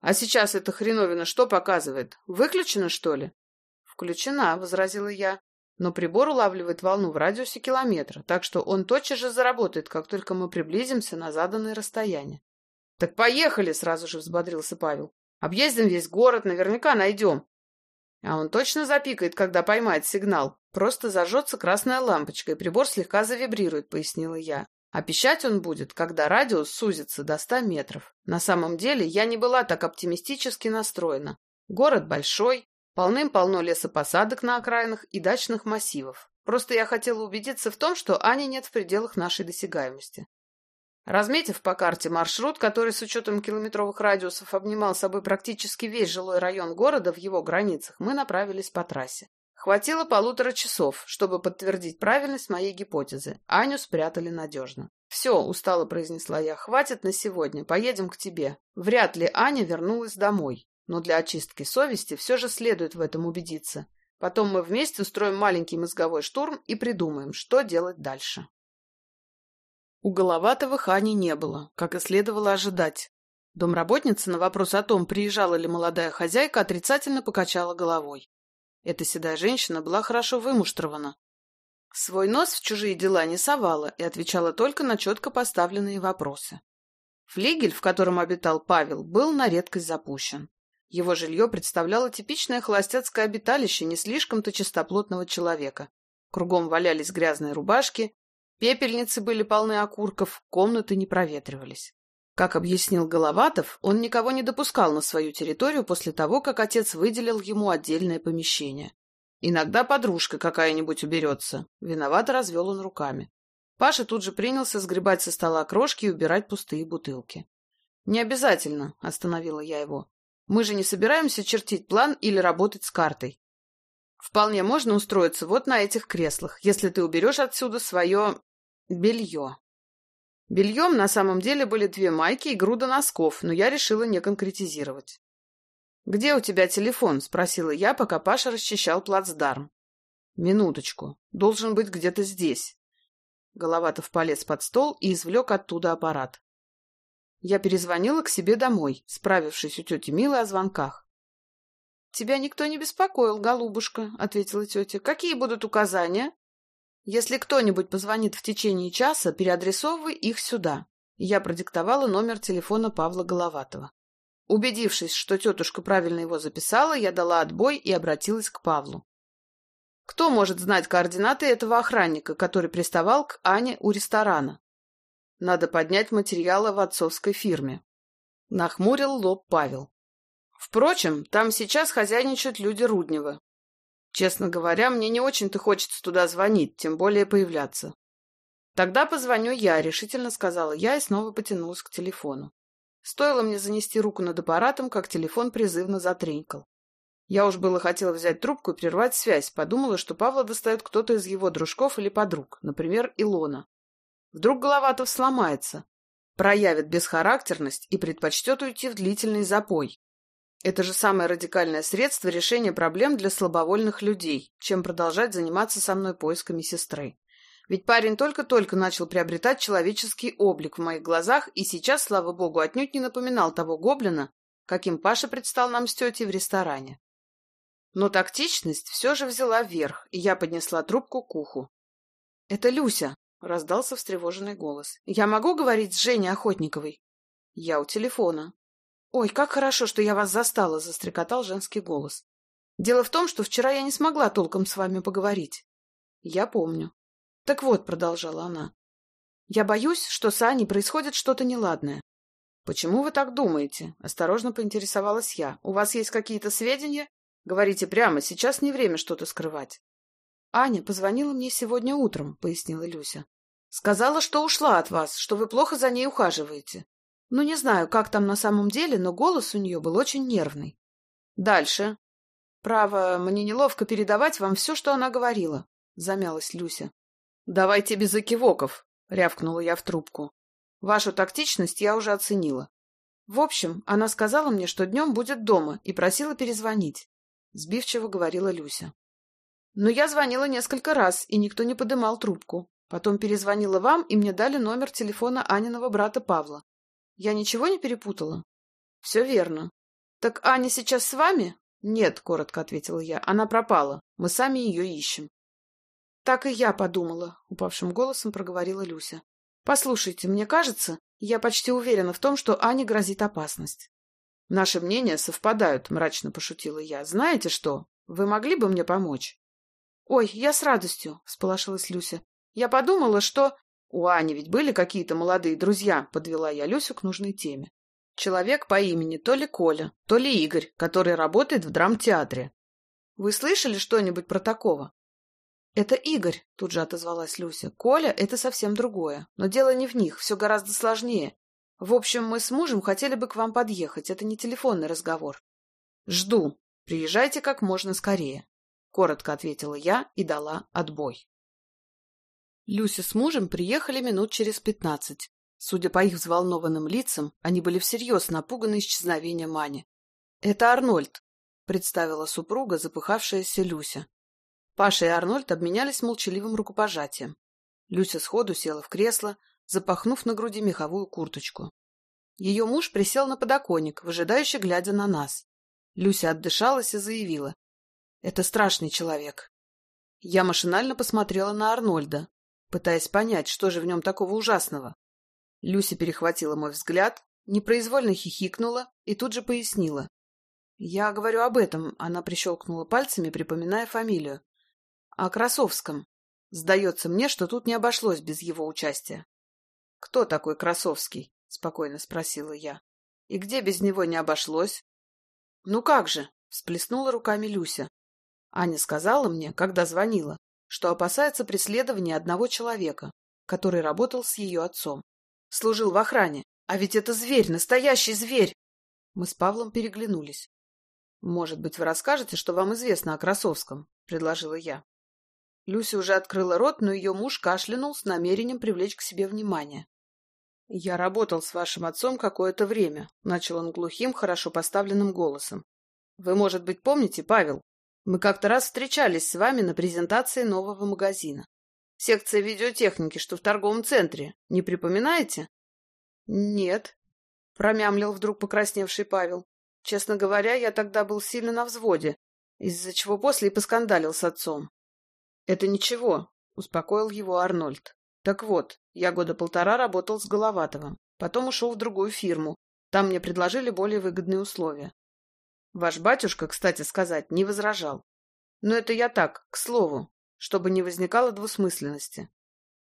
А сейчас эта хреновина что показывает? Выключена, что ли? Включена, возразила я. Но прибор улавливает волну в радиусе километра, так что он тотчас же заработает, как только мы приблизимся на заданное расстояние. Так поехали, сразу же взбодрился Павел. Объездим весь город, наверняка найдем. А он точно запикает, когда поймает сигнал. Просто зажжется красная лампочка, и прибор слегка завибрирует, пояснила я. А пищать он будет, когда радиус сузится до ста метров. На самом деле я не была так оптимистически настроена. Город большой, полным-полно лесопосадок на окраинах и дачных массивов. Просто я хотела убедиться в том, что Ани нет в пределах нашей досягаемости. Разметив по карте маршрут, который с учетом километровых радиусов обнимал собой практически весь жилой район города в его границах, мы направились по трассе. Хватило полутора часов, чтобы подтвердить правильность моей гипотезы. Аню спрятали надежно. «Все», — устало произнесла я, — «хватит на сегодня, поедем к тебе». Вряд ли Аня вернулась домой, но для очистки совести все же следует в этом убедиться. Потом мы вместе устроим маленький мозговой штурм и придумаем, что делать дальше. У Головатовых Ани не было, как и следовало ожидать. Домработница на вопрос о том, приезжала ли молодая хозяйка, отрицательно покачала головой. Эта седая женщина была хорошо вымуштрована. Свой нос в чужие дела не совала и отвечала только на четко поставленные вопросы. Флигель, в котором обитал Павел, был на редкость запущен. Его жилье представляло типичное холостяцкое обиталище не слишком-то чистоплотного человека. Кругом валялись грязные рубашки, пепельницы были полны окурков, комнаты не проветривались. Как объяснил Головатов, он никого не допускал на свою территорию после того, как отец выделил ему отдельное помещение. Иногда подружка какая-нибудь уберется. Виновато развел он руками. Паша тут же принялся сгребать со стола крошки и убирать пустые бутылки. «Не обязательно», — остановила я его. «Мы же не собираемся чертить план или работать с картой. Вполне можно устроиться вот на этих креслах, если ты уберешь отсюда свое... белье». Бельем на самом деле были две майки и груда носков, но я решила не конкретизировать. «Где у тебя телефон?» — спросила я, пока Паша расчищал плацдарм. «Минуточку. Должен быть где-то здесь». Головатов полез под стол и извлек оттуда аппарат. Я перезвонила к себе домой, справившись у тети Милы о звонках. «Тебя никто не беспокоил, голубушка», — ответила тетя. «Какие будут указания?» Если кто-нибудь позвонит в течение часа, переадресовывай их сюда. Я продиктовала номер телефона Павла Головатова. Убедившись, что тетушка правильно его записала, я дала отбой и обратилась к Павлу. Кто может знать координаты этого охранника, который приставал к Ане у ресторана? Надо поднять материалы в отцовской фирме. Нахмурил лоб Павел. Впрочем, там сейчас хозяйничают люди Руднева. Честно говоря, мне не очень-то хочется туда звонить, тем более появляться. Тогда позвоню я, решительно сказала я и снова потянулась к телефону. Стоило мне занести руку над аппаратом, как телефон призывно затренькал. Я уж было хотела взять трубку и прервать связь, подумала, что Павла достает кто-то из его дружков или подруг, например, Илона. Вдруг Головатов сломается, проявит бесхарактерность и предпочтет уйти в длительный запой. Это же самое радикальное средство решения проблем для слабовольных людей, чем продолжать заниматься со мной поисками сестры. Ведь парень только-только начал приобретать человеческий облик в моих глазах и сейчас, слава богу, отнюдь не напоминал того гоблина, каким Паша предстал нам с тетей в ресторане. Но тактичность все же взяла верх, и я поднесла трубку к уху. — Это Люся, — раздался встревоженный голос. — Я могу говорить с Женей Охотниковой? — Я у телефона. «Ой, как хорошо, что я вас застала!» — застрекотал женский голос. «Дело в том, что вчера я не смогла толком с вами поговорить». «Я помню». «Так вот», — продолжала она, — «я боюсь, что с Аней происходит что-то неладное». «Почему вы так думаете?» — осторожно поинтересовалась я. «У вас есть какие-то сведения? Говорите прямо, сейчас не время что-то скрывать». «Аня позвонила мне сегодня утром», — пояснила Люся. «Сказала, что ушла от вас, что вы плохо за ней ухаживаете. Ну, не знаю, как там на самом деле, но голос у нее был очень нервный. Дальше. Право, мне неловко передавать вам все, что она говорила, — замялась Люся. Давайте без экивоков, — рявкнула я в трубку. Вашу тактичность я уже оценила. В общем, она сказала мне, что днем будет дома, и просила перезвонить. Сбивчиво говорила Люся. Но я звонила несколько раз, и никто не подымал трубку. Потом перезвонила вам, и мне дали номер телефона Аниного брата Павла. Я ничего не перепутала? Все верно. Так Аня сейчас с вами? Нет, коротко ответила я. Она пропала. Мы сами ее ищем. Так и я подумала, упавшим голосом проговорила Люся. Послушайте, мне кажется, я почти уверена в том, что Ане грозит опасность. Наши мнения совпадают, мрачно пошутила я. Знаете что? Вы могли бы мне помочь? Ой, я с радостью, всполошилась Люся. Я подумала, что... У Ани ведь были какие-то молодые друзья, подвела я Люсю к нужной теме. Человек по имени то ли Коля, то ли Игорь, который работает в драмтеатре. Вы слышали что-нибудь про такого? Это Игорь, тут же отозвалась Люся. Коля — это совсем другое. Но дело не в них, все гораздо сложнее. В общем, мы с мужем хотели бы к вам подъехать. Это не телефонный разговор. Жду. Приезжайте как можно скорее. Коротко ответила я и дала отбой. Люся с мужем приехали минут через пятнадцать. Судя по их взволнованным лицам, они были всерьез напуганы исчезновением Ани. «Это Арнольд», — представила супруга, запыхавшаяся Люся. Паша и Арнольд обменялись молчаливым рукопожатием. Люся сходу села в кресло, запахнув на груди меховую курточку. Ее муж присел на подоконник, выжидающе глядя на нас. Люся отдышалась и заявила. «Это страшный человек». Я машинально посмотрела на Арнольда, пытаясь понять, что же в нем такого ужасного. Люся перехватила мой взгляд, непроизвольно хихикнула и тут же пояснила. «Я говорю об этом», — она прищелкнула пальцами, припоминая фамилию. «О Красовском. Сдается мне, что тут не обошлось без его участия. — Кто такой Красовский? — спокойно спросила я. — И где без него не обошлось? — Ну как же? — всплеснула руками Люся. Аня сказала мне, когда звонила, что опасается преследования одного человека, который работал с ее отцом. Служил в охране. А ведь это зверь, настоящий зверь! Мы с Павлом переглянулись. «Может быть, вы расскажете, что вам известно о Красовском?» — предложила я. Люся уже открыла рот, но ее муж кашлянул с намерением привлечь к себе внимание. «Я работал с вашим отцом какое-то время», — начал он глухим, хорошо поставленным голосом. «Вы, может быть, помните, Павел? Мы как-то раз встречались с вами на презентации нового магазина. Секция видеотехники, что в торговом центре. Не припоминаете?» «Нет», — промямлил вдруг покрасневший Павел. «Честно говоря, я тогда был сильно на взводе, из-за чего после и поскандалил с отцом. «Это ничего», — успокоил его Арнольд. «Так вот, я года полтора работал с Головатовым, потом ушел в другую фирму. Там мне предложили более выгодные условия. Ваш батюшка, кстати сказать, не возражал. Но это я так, к слову, чтобы не возникало двусмысленности.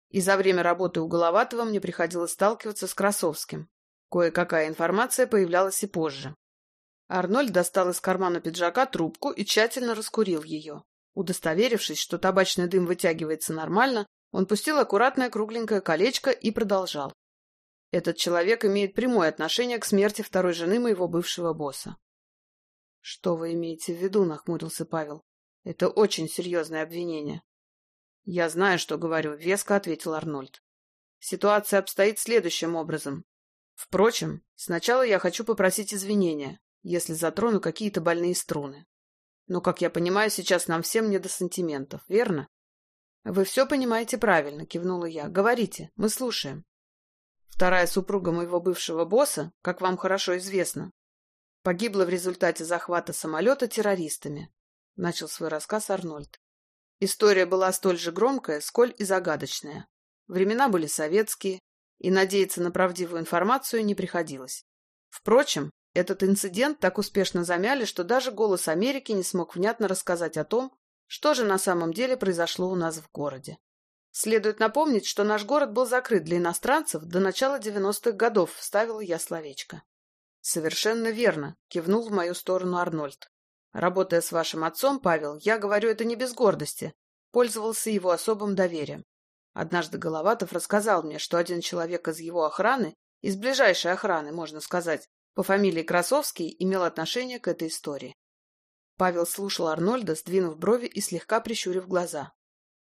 И за время работы у Головатова мне приходилось сталкиваться с Красовским. Кое-какая информация появлялась и позже. Арнольд достал из кармана пиджака трубку и тщательно раскурил ее. Удостоверившись, что табачный дым вытягивается нормально, он пустил аккуратное кругленькое колечко и продолжал. Этот человек имеет прямое отношение к смерти второй жены моего бывшего босса. — Что вы имеете в виду? — нахмурился Павел. — Это очень серьезное обвинение. — Я знаю, что говорю, — веско ответил Арнольд. Ситуация обстоит следующим образом. Впрочем, сначала я хочу попросить извинения, если затрону какие-то больные струны. Но, как я понимаю, сейчас нам всем не до сантиментов, верно? Вы все понимаете правильно, кивнула я. Говорите, мы слушаем. Вторая супруга моего бывшего босса, как вам хорошо известно, погибла в результате захвата самолета террористами. Начал свой рассказ Арнольд. История была столь же громкая, сколь и загадочная. Времена были советские, и надеяться на правдивую информацию не приходилось. Впрочем, этот инцидент так успешно замяли, что даже «Голос Америки» не смог внятно рассказать о том, что же на самом деле произошло у нас в городе. Следует напомнить, что наш город был закрыт для иностранцев до начала 90-х годов, вставила я словечко. Совершенно верно, кивнул в мою сторону Арнольд. Работая с вашим отцом, Павел, я говорю это не без гордости, пользовался его особым доверием. Однажды Головатов рассказал мне, что один человек из его охраны, из ближайшей охраны, можно сказать, по фамилии Красовский имел отношение к этой истории. Павел слушал Арнольда, сдвинув брови и слегка прищурив глаза.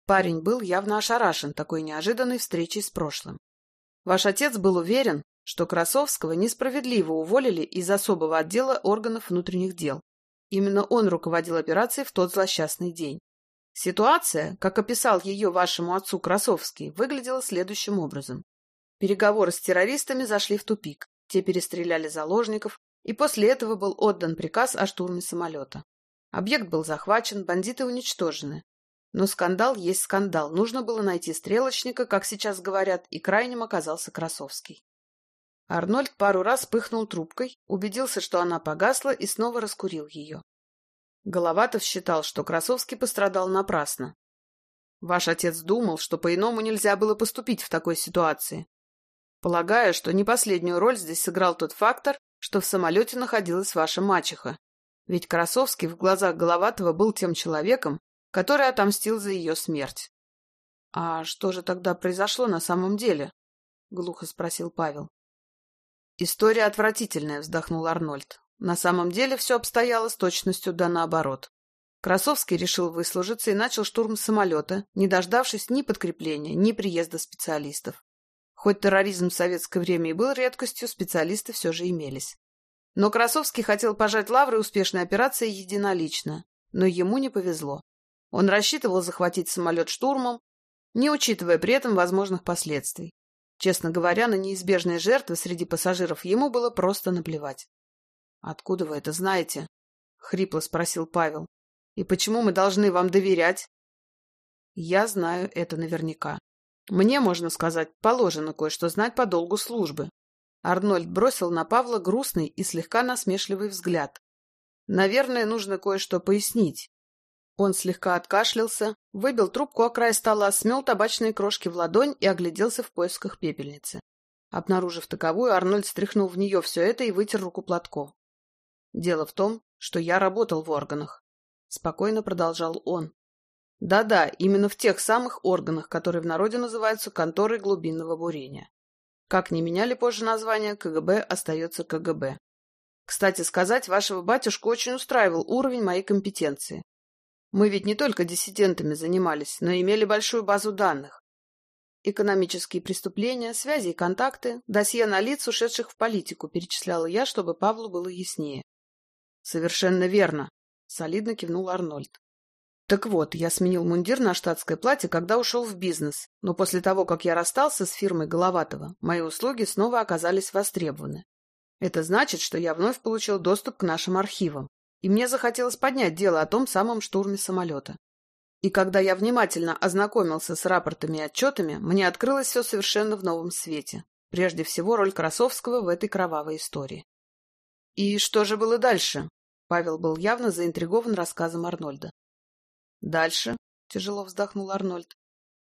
Парень был явно ошарашен такой неожиданной встречей с прошлым. Ваш отец был уверен, что Красовского несправедливо уволили из особого отдела органов внутренних дел. Именно он руководил операцией в тот злосчастный день. Ситуация, как описал ее вашему отцу Красовский, выглядела следующим образом. Переговоры с террористами зашли в тупик. Те перестреляли заложников, и после этого был отдан приказ о штурме самолета. Объект был захвачен, бандиты уничтожены. Но скандал есть скандал. Нужно было найти стрелочника, как сейчас говорят, и крайним оказался Красовский. Арнольд пару раз пыхнул трубкой, убедился, что она погасла, и снова раскурил ее. Головатов считал, что Красовский пострадал напрасно. Ваш отец думал, что по-иному нельзя было поступить в такой ситуации, Полагаю, что не последнюю роль здесь сыграл тот фактор, что в самолете находилась ваша мачеха. Ведь Красовский в глазах Головатого был тем человеком, который отомстил за ее смерть. — А что же тогда произошло на самом деле? — глухо спросил Павел. — История отвратительная, — вздохнул Арнольд. На самом деле все обстояло с точностью да наоборот. Красовский решил выслужиться и начал штурм самолета, не дождавшись ни подкрепления, ни приезда специалистов. Хоть терроризм в советское время и был редкостью, специалисты все же имелись. Но Красовский хотел пожать лавры успешной операции единолично, но ему не повезло. Он рассчитывал захватить самолет штурмом, не учитывая при этом возможных последствий. Честно говоря, на неизбежные жертвы среди пассажиров ему было просто наплевать. «Откуда вы это знаете?» — хрипло спросил Павел. «И почему мы должны вам доверять?» «Я знаю это наверняка. Мне, можно сказать, положено кое-что знать по долгу службы. Арнольд бросил на Павла грустный и слегка насмешливый взгляд. Наверное, нужно кое-что пояснить. Он слегка откашлялся, выбил трубку о край стола, смел табачные крошки в ладонь и огляделся в поисках пепельницы. Обнаружив таковую, Арнольд стряхнул в нее все это и вытер руку платком. «Дело в том, что я работал в органах», — спокойно продолжал он. «Да-да, именно в тех самых органах, которые в народе называются конторой глубинного бурения. Как не меняли позже название, КГБ остается КГБ. Кстати сказать, вашего батюшку очень устраивал уровень моей компетенции. Мы ведь не только диссидентами занимались, но имели большую базу данных. Экономические преступления, связи и контакты, досье на лиц, ушедших в политику, перечисляла я, чтобы Павлу было яснее. Совершенно верно, солидно кивнул Арнольд. Так вот, я сменил мундир на штатское платье, когда ушел в бизнес, но после того, как я расстался с фирмой Головатова, мои услуги снова оказались востребованы. Это значит, что я вновь получил доступ к нашим архивам, и мне захотелось поднять дело о том самом штурме самолета. И когда я внимательно ознакомился с рапортами и отчетами, мне открылось все совершенно в новом свете. Прежде всего, роль Красовского в этой кровавой истории. И что же было дальше? Павел был явно заинтригован рассказом Арнольда. Дальше, тяжело вздохнул Арнольд,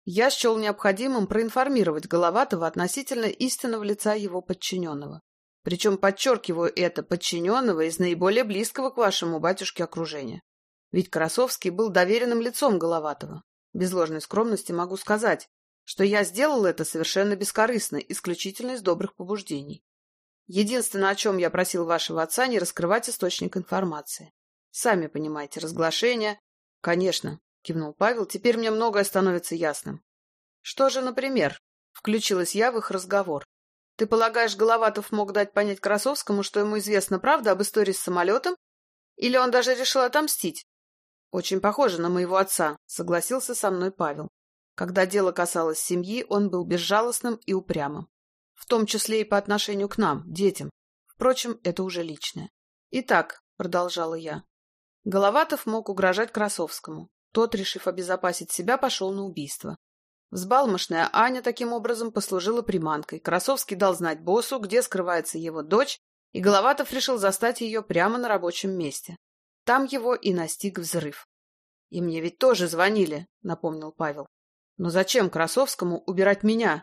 я счел необходимым проинформировать Головатого относительно истинного лица его подчиненного. Причем подчеркиваю это подчиненного из наиболее близкого к вашему батюшке окружения. Ведь Красовский был доверенным лицом Головатого. Без ложной скромности могу сказать, что я сделал это совершенно бескорыстно, исключительно из добрых побуждений. Единственное, о чем я просил вашего отца, не раскрывать источник информации. Сами понимаете, разглашение... Конечно, кивнул Павел, теперь мне многое становится ясным. Что же, например? Включилась я в их разговор. Ты полагаешь, Головатов мог дать понять Красовскому, что ему известно правда об истории с самолетом? Или он даже решил отомстить? Очень похоже на моего отца, согласился со мной Павел. Когда дело касалось семьи, он был безжалостным и упрямым. В том числе и по отношению к нам, детям. Впрочем, это уже личное. Итак, продолжала я, Головатов мог угрожать Красовскому. Тот, решив обезопасить себя, пошел на убийство. Взбалмошная Аня таким образом послужила приманкой. Красовский дал знать боссу, где скрывается его дочь, и Головатов решил застать ее прямо на рабочем месте. Там его и настиг взрыв. «И мне ведь тоже звонили», — напомнил Павел. «Но зачем Красовскому убирать меня?»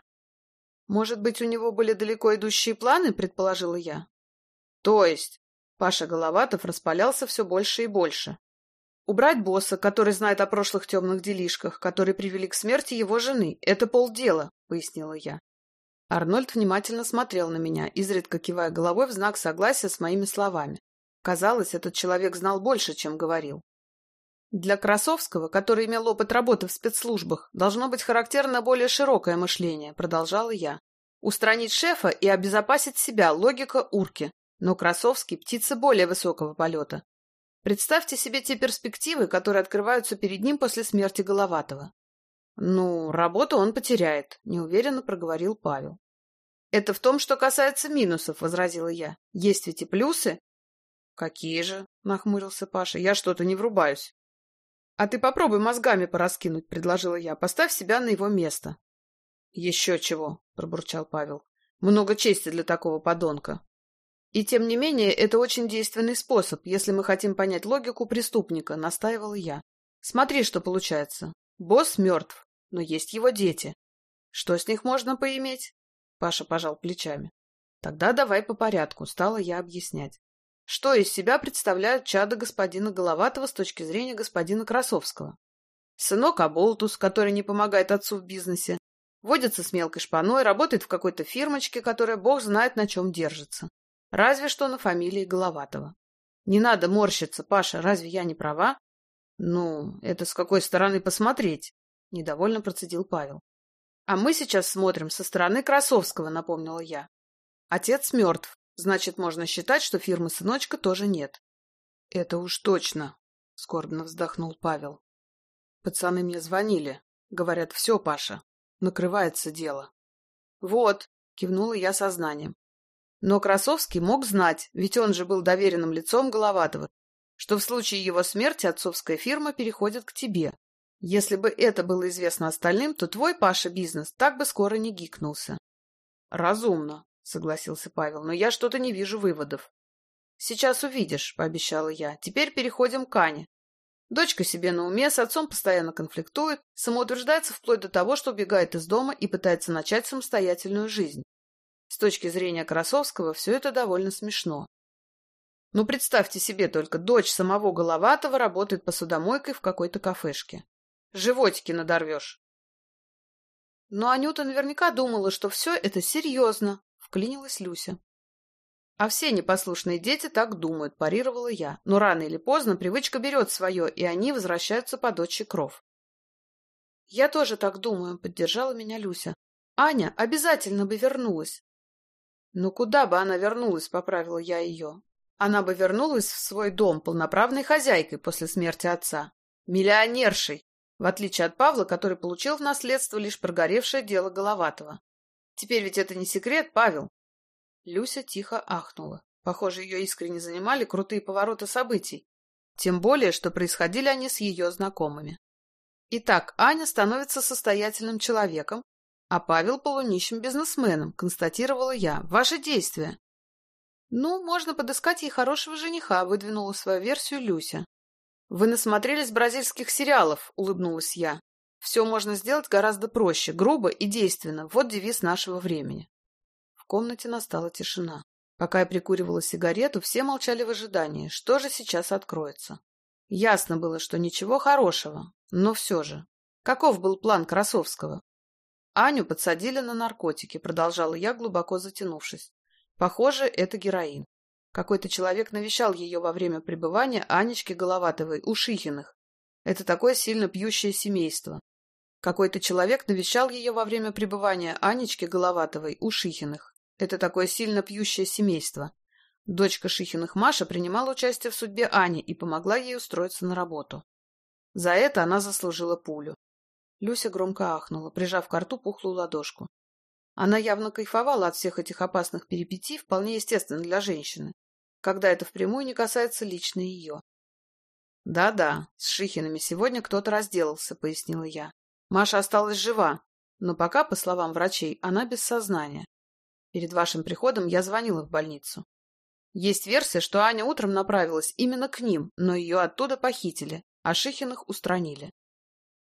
«Может быть, у него были далеко идущие планы?» — предположила я. «То есть?» — Паша Головатов распалялся все больше и больше. Убрать босса, который знает о прошлых темных делишках, которые привели к смерти его жены, это полдела, пояснила я. Арнольд внимательно смотрел на меня, изредка кивая головой в знак согласия с моими словами. Казалось, этот человек знал больше, чем говорил. Для Красовского, который имел опыт работы в спецслужбах, должно быть характерно более широкое мышление, продолжала я. Устранить шефа и обезопасить себя – логика урки. Но Красовский – птица более высокого полета. Представьте себе те перспективы, которые открываются перед ним после смерти Головатого. «Ну, работу он потеряет», — неуверенно проговорил Павел. «Это в том, что касается минусов», — возразила я. «Есть ведь и плюсы». «Какие же?» — нахмурился Паша. «Я что-то не врубаюсь». «А ты попробуй мозгами пораскинуть», — предложила я. «Поставь себя на его место». «Еще чего», — пробурчал Павел. «Много чести для такого подонка». И тем не менее, это очень действенный способ, если мы хотим понять логику преступника, настаивал я. Смотри, что получается. Босс мертв, но есть его дети. Что с них можно поиметь? Паша пожал плечами. Тогда давай по порядку, стала я объяснять. Что из себя представляют чада господина Головатого с точки зрения господина Красовского? Сынок Аболтус, который не помогает отцу в бизнесе, водится с мелкой шпаной, работает в какой-то фирмочке, которая бог знает на чем держится. Разве что на фамилии Головатова. Не надо морщиться, Паша, разве я не права? Ну, это с какой стороны посмотреть? Недовольно процедил Павел. А мы сейчас смотрим со стороны Красовского, напомнила я. Отец мертв, значит, можно считать, что фирмы сыночка тоже нет. Это уж точно, скорбно вздохнул Павел. Пацаны мне звонили. Говорят, все, Паша, накрывается дело. Вот, кивнула я сознанием. Но Красовский мог знать, ведь он же был доверенным лицом Головатого, что в случае его смерти отцовская фирма переходит к тебе. Если бы это было известно остальным, то твой, Паша, бизнес так бы скоро не гикнулся. — Разумно, — согласился Павел, — но я что-то не вижу выводов. — Сейчас увидишь, — пообещала я. — Теперь переходим к Ане. Дочка себе на уме, с отцом постоянно конфликтует, самоутверждается вплоть до того, что убегает из дома и пытается начать самостоятельную жизнь. С точки зрения Красовского все это довольно смешно. Ну, представьте себе только, дочь самого Головатого работает посудомойкой в какой-то кафешке. Животики надорвешь. Но Анюта наверняка думала, что все это серьезно, — вклинилась Люся. А все непослушные дети так думают, парировала я. Но рано или поздно привычка берет свое, и они возвращаются под отчий кров. Я тоже так думаю, поддержала меня Люся. Аня обязательно бы вернулась. Ну куда бы она вернулась, поправила я ее. Она бы вернулась в свой дом полноправной хозяйкой после смерти отца. Миллионершей, в отличие от Павла, который получил в наследство лишь прогоревшее дело Головатого. Теперь ведь это не секрет, Павел. Люся тихо ахнула. Похоже, ее искренне занимали крутые повороты событий. Тем более, что происходили они с ее знакомыми. Итак, Аня становится состоятельным человеком, а Павел полунищим бизнесменом, констатировала я. Ваши действия. Ну, можно подыскать ей хорошего жениха, выдвинула свою версию Люся. Вы насмотрелись бразильских сериалов, улыбнулась я. Все можно сделать гораздо проще, грубо и действенно. Вот девиз нашего времени комнате настала тишина. Пока я прикуривала сигарету, все молчали в ожидании, что же сейчас откроется. Ясно было, что ничего хорошего, но все же. Каков был план Красовского? Аню подсадили на наркотики, продолжала я, глубоко затянувшись. Похоже, это героин. Какой-то человек навещал ее во время пребывания Анечки Головатовой у Шихиных. Это такое сильно пьющее семейство. Какой-то человек навещал ее во время пребывания Анечки Головатовой у Шихиных. Это такое сильно пьющее семейство. Дочка Шихиных Маша принимала участие в судьбе Ани и помогла ей устроиться на работу. За это она заслужила пулю. Люся громко ахнула, прижав к рту пухлую ладошку. Она явно кайфовала от всех этих опасных перипетий, вполне естественно для женщины, когда это впрямую не касается лично ее. «Да-да, с Шихинами сегодня кто-то разделался», — пояснила я. «Маша осталась жива, но пока, по словам врачей, она без сознания. Перед вашим приходом я звонила в больницу. Есть версия, что Аня утром направилась именно к ним, но ее оттуда похитили, а Шихиных устранили.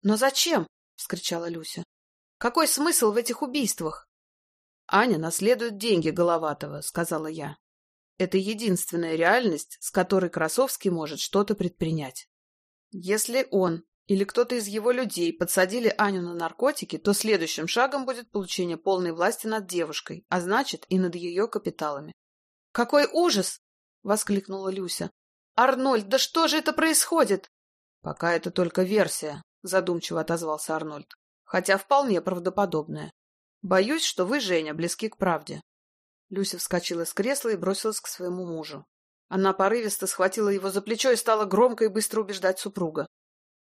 «Но зачем?» — вскричала Люся. «Какой смысл в этих убийствах?» «Аня наследует деньги Головатого», — сказала я. «Это единственная реальность, с которой Красовский может что-то предпринять. Если он или кто-то из его людей подсадили Аню на наркотики, то следующим шагом будет получение полной власти над девушкой, а значит и над ее капиталами. «Какой ужас!» — воскликнула Люся. «Арнольд, да что же это происходит?» «Пока это только версия», — задумчиво отозвался Арнольд, «хотя вполне правдоподобная. Боюсь, что вы, Женя, близки к правде». Люся вскочила с кресла и бросилась к своему мужу. Она порывисто схватила его за плечо и стала громко и быстро убеждать супруга.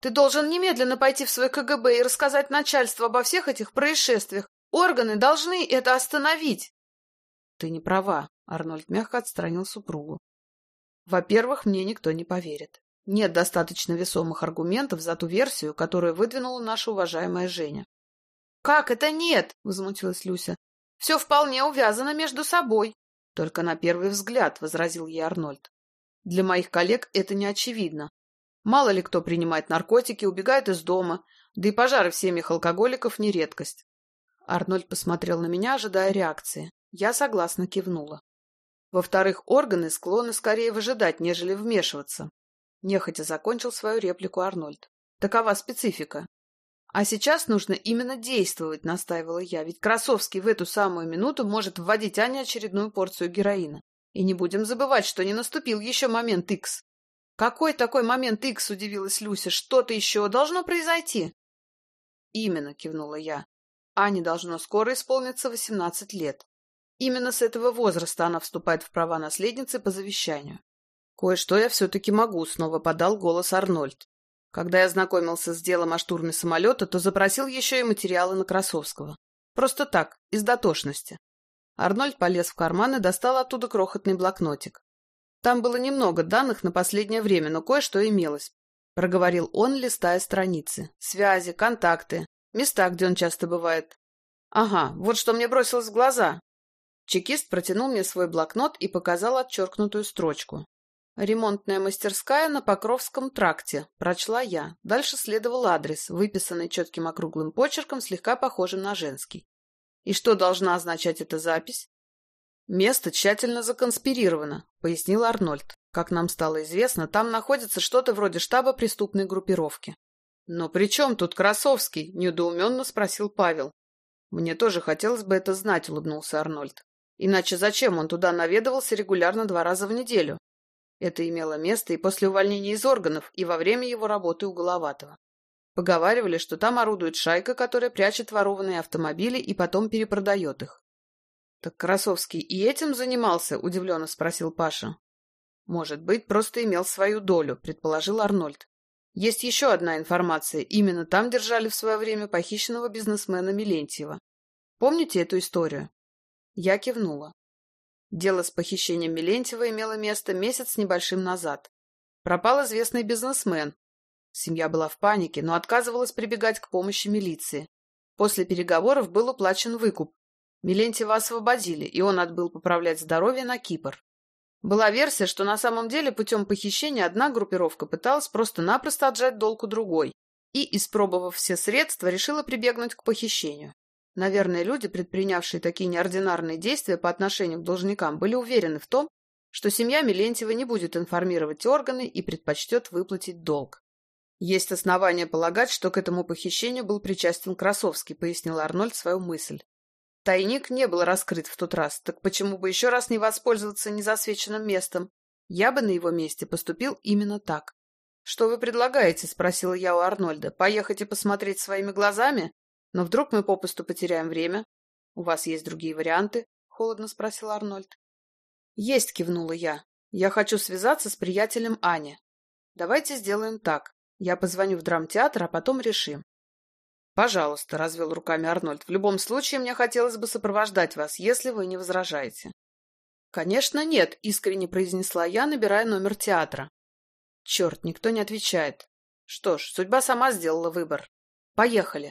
Ты должен немедленно пойти в свой КГБ и рассказать начальству обо всех этих происшествиях. Органы должны это остановить. Ты не права, Арнольд мягко отстранил супругу. Во-первых, мне никто не поверит. Нет достаточно весомых аргументов за ту версию, которую выдвинула наша уважаемая Женя. «Как это нет?» — возмутилась Люся. «Все вполне увязано между собой». «Только на первый взгляд», — возразил ей Арнольд. «Для моих коллег это не очевидно. Мало ли кто принимает наркотики, убегает из дома, да и пожары в семьях алкоголиков не редкость. Арнольд посмотрел на меня, ожидая реакции. Я согласно кивнула. Во-вторых, органы склонны скорее выжидать, нежели вмешиваться. Нехотя закончил свою реплику Арнольд. Такова специфика. А сейчас нужно именно действовать, настаивала я, ведь Красовский в эту самую минуту может вводить Ане очередную порцию героина. И не будем забывать, что не наступил еще момент Икс. «Какой такой момент Икс?» — удивилась Люся. «Что-то еще должно произойти?» «Именно», — кивнула я. «Ане должно скоро исполниться восемнадцать лет. Именно с этого возраста она вступает в права наследницы по завещанию. Кое-что я все-таки могу», — снова подал голос Арнольд. Когда я знакомился с делом о штурме самолета, то запросил еще и материалы на Красовского. Просто так, из дотошности. Арнольд полез в карман и достал оттуда крохотный блокнотик. Там было немного данных на последнее время, но кое-что имелось. Проговорил он, листая страницы. Связи, контакты, места, где он часто бывает. Ага, вот что мне бросилось в глаза. Чекист протянул мне свой блокнот и показал отчеркнутую строчку. Ремонтная мастерская на Покровском тракте, прочла я. Дальше следовал адрес, выписанный четким округлым почерком, слегка похожим на женский. И что должна означать эта запись? Место тщательно законспирировано, пояснил Арнольд. Как нам стало известно, там находится что-то вроде штаба преступной группировки. «Но при чем тут Красовский?» – недоуменно спросил Павел. «Мне тоже хотелось бы это знать», – улыбнулся Арнольд. «Иначе зачем он туда наведывался регулярно два раза в неделю? Это имело место и после увольнения из органов, и во время его работы у Головатого. Поговаривали, что там орудует шайка, которая прячет ворованные автомобили и потом перепродает их. «Так Красовский и этим занимался?» – удивленно спросил Паша. «Может быть, просто имел свою долю», – предположил Арнольд. «Есть еще одна информация. Именно там держали в свое время похищенного бизнесмена Милентьева. Помните эту историю?» Я кивнула. Дело с похищением Милентьева имело место месяц с небольшим назад. Пропал известный бизнесмен. Семья была в панике, но отказывалась прибегать к помощи милиции. После переговоров был уплачен выкуп. Милентьева освободили, и он отбыл поправлять здоровье на Кипр. Была версия, что на самом деле путем похищения одна группировка пыталась просто-напросто отжать долг у другой и, испробовав все средства, решила прибегнуть к похищению. Наверное, люди, предпринявшие такие неординарные действия по отношению к должникам, были уверены в том, что семья Милентьева не будет информировать органы и предпочтет выплатить долг. «Есть основания полагать, что к этому похищению был причастен Красовский», — пояснил Арнольд свою мысль. Тайник не был раскрыт в тот раз, так почему бы еще раз не воспользоваться незасвеченным местом? Я бы на его месте поступил именно так. «Что вы предлагаете?» — спросила я у Арнольда. «Поехать и посмотреть своими глазами? Но вдруг мы попусту потеряем время? У вас есть другие варианты? Холодно спросил Арнольд. Есть, кивнула я. Я хочу связаться с приятелем Ани. Давайте сделаем так. Я позвоню в драмтеатр, а потом решим. Пожалуйста, развел руками Арнольд. В любом случае, мне хотелось бы сопровождать вас, если вы не возражаете. Конечно, нет, искренне произнесла я, набирая номер театра. Черт, никто не отвечает. Что ж, судьба сама сделала выбор. Поехали.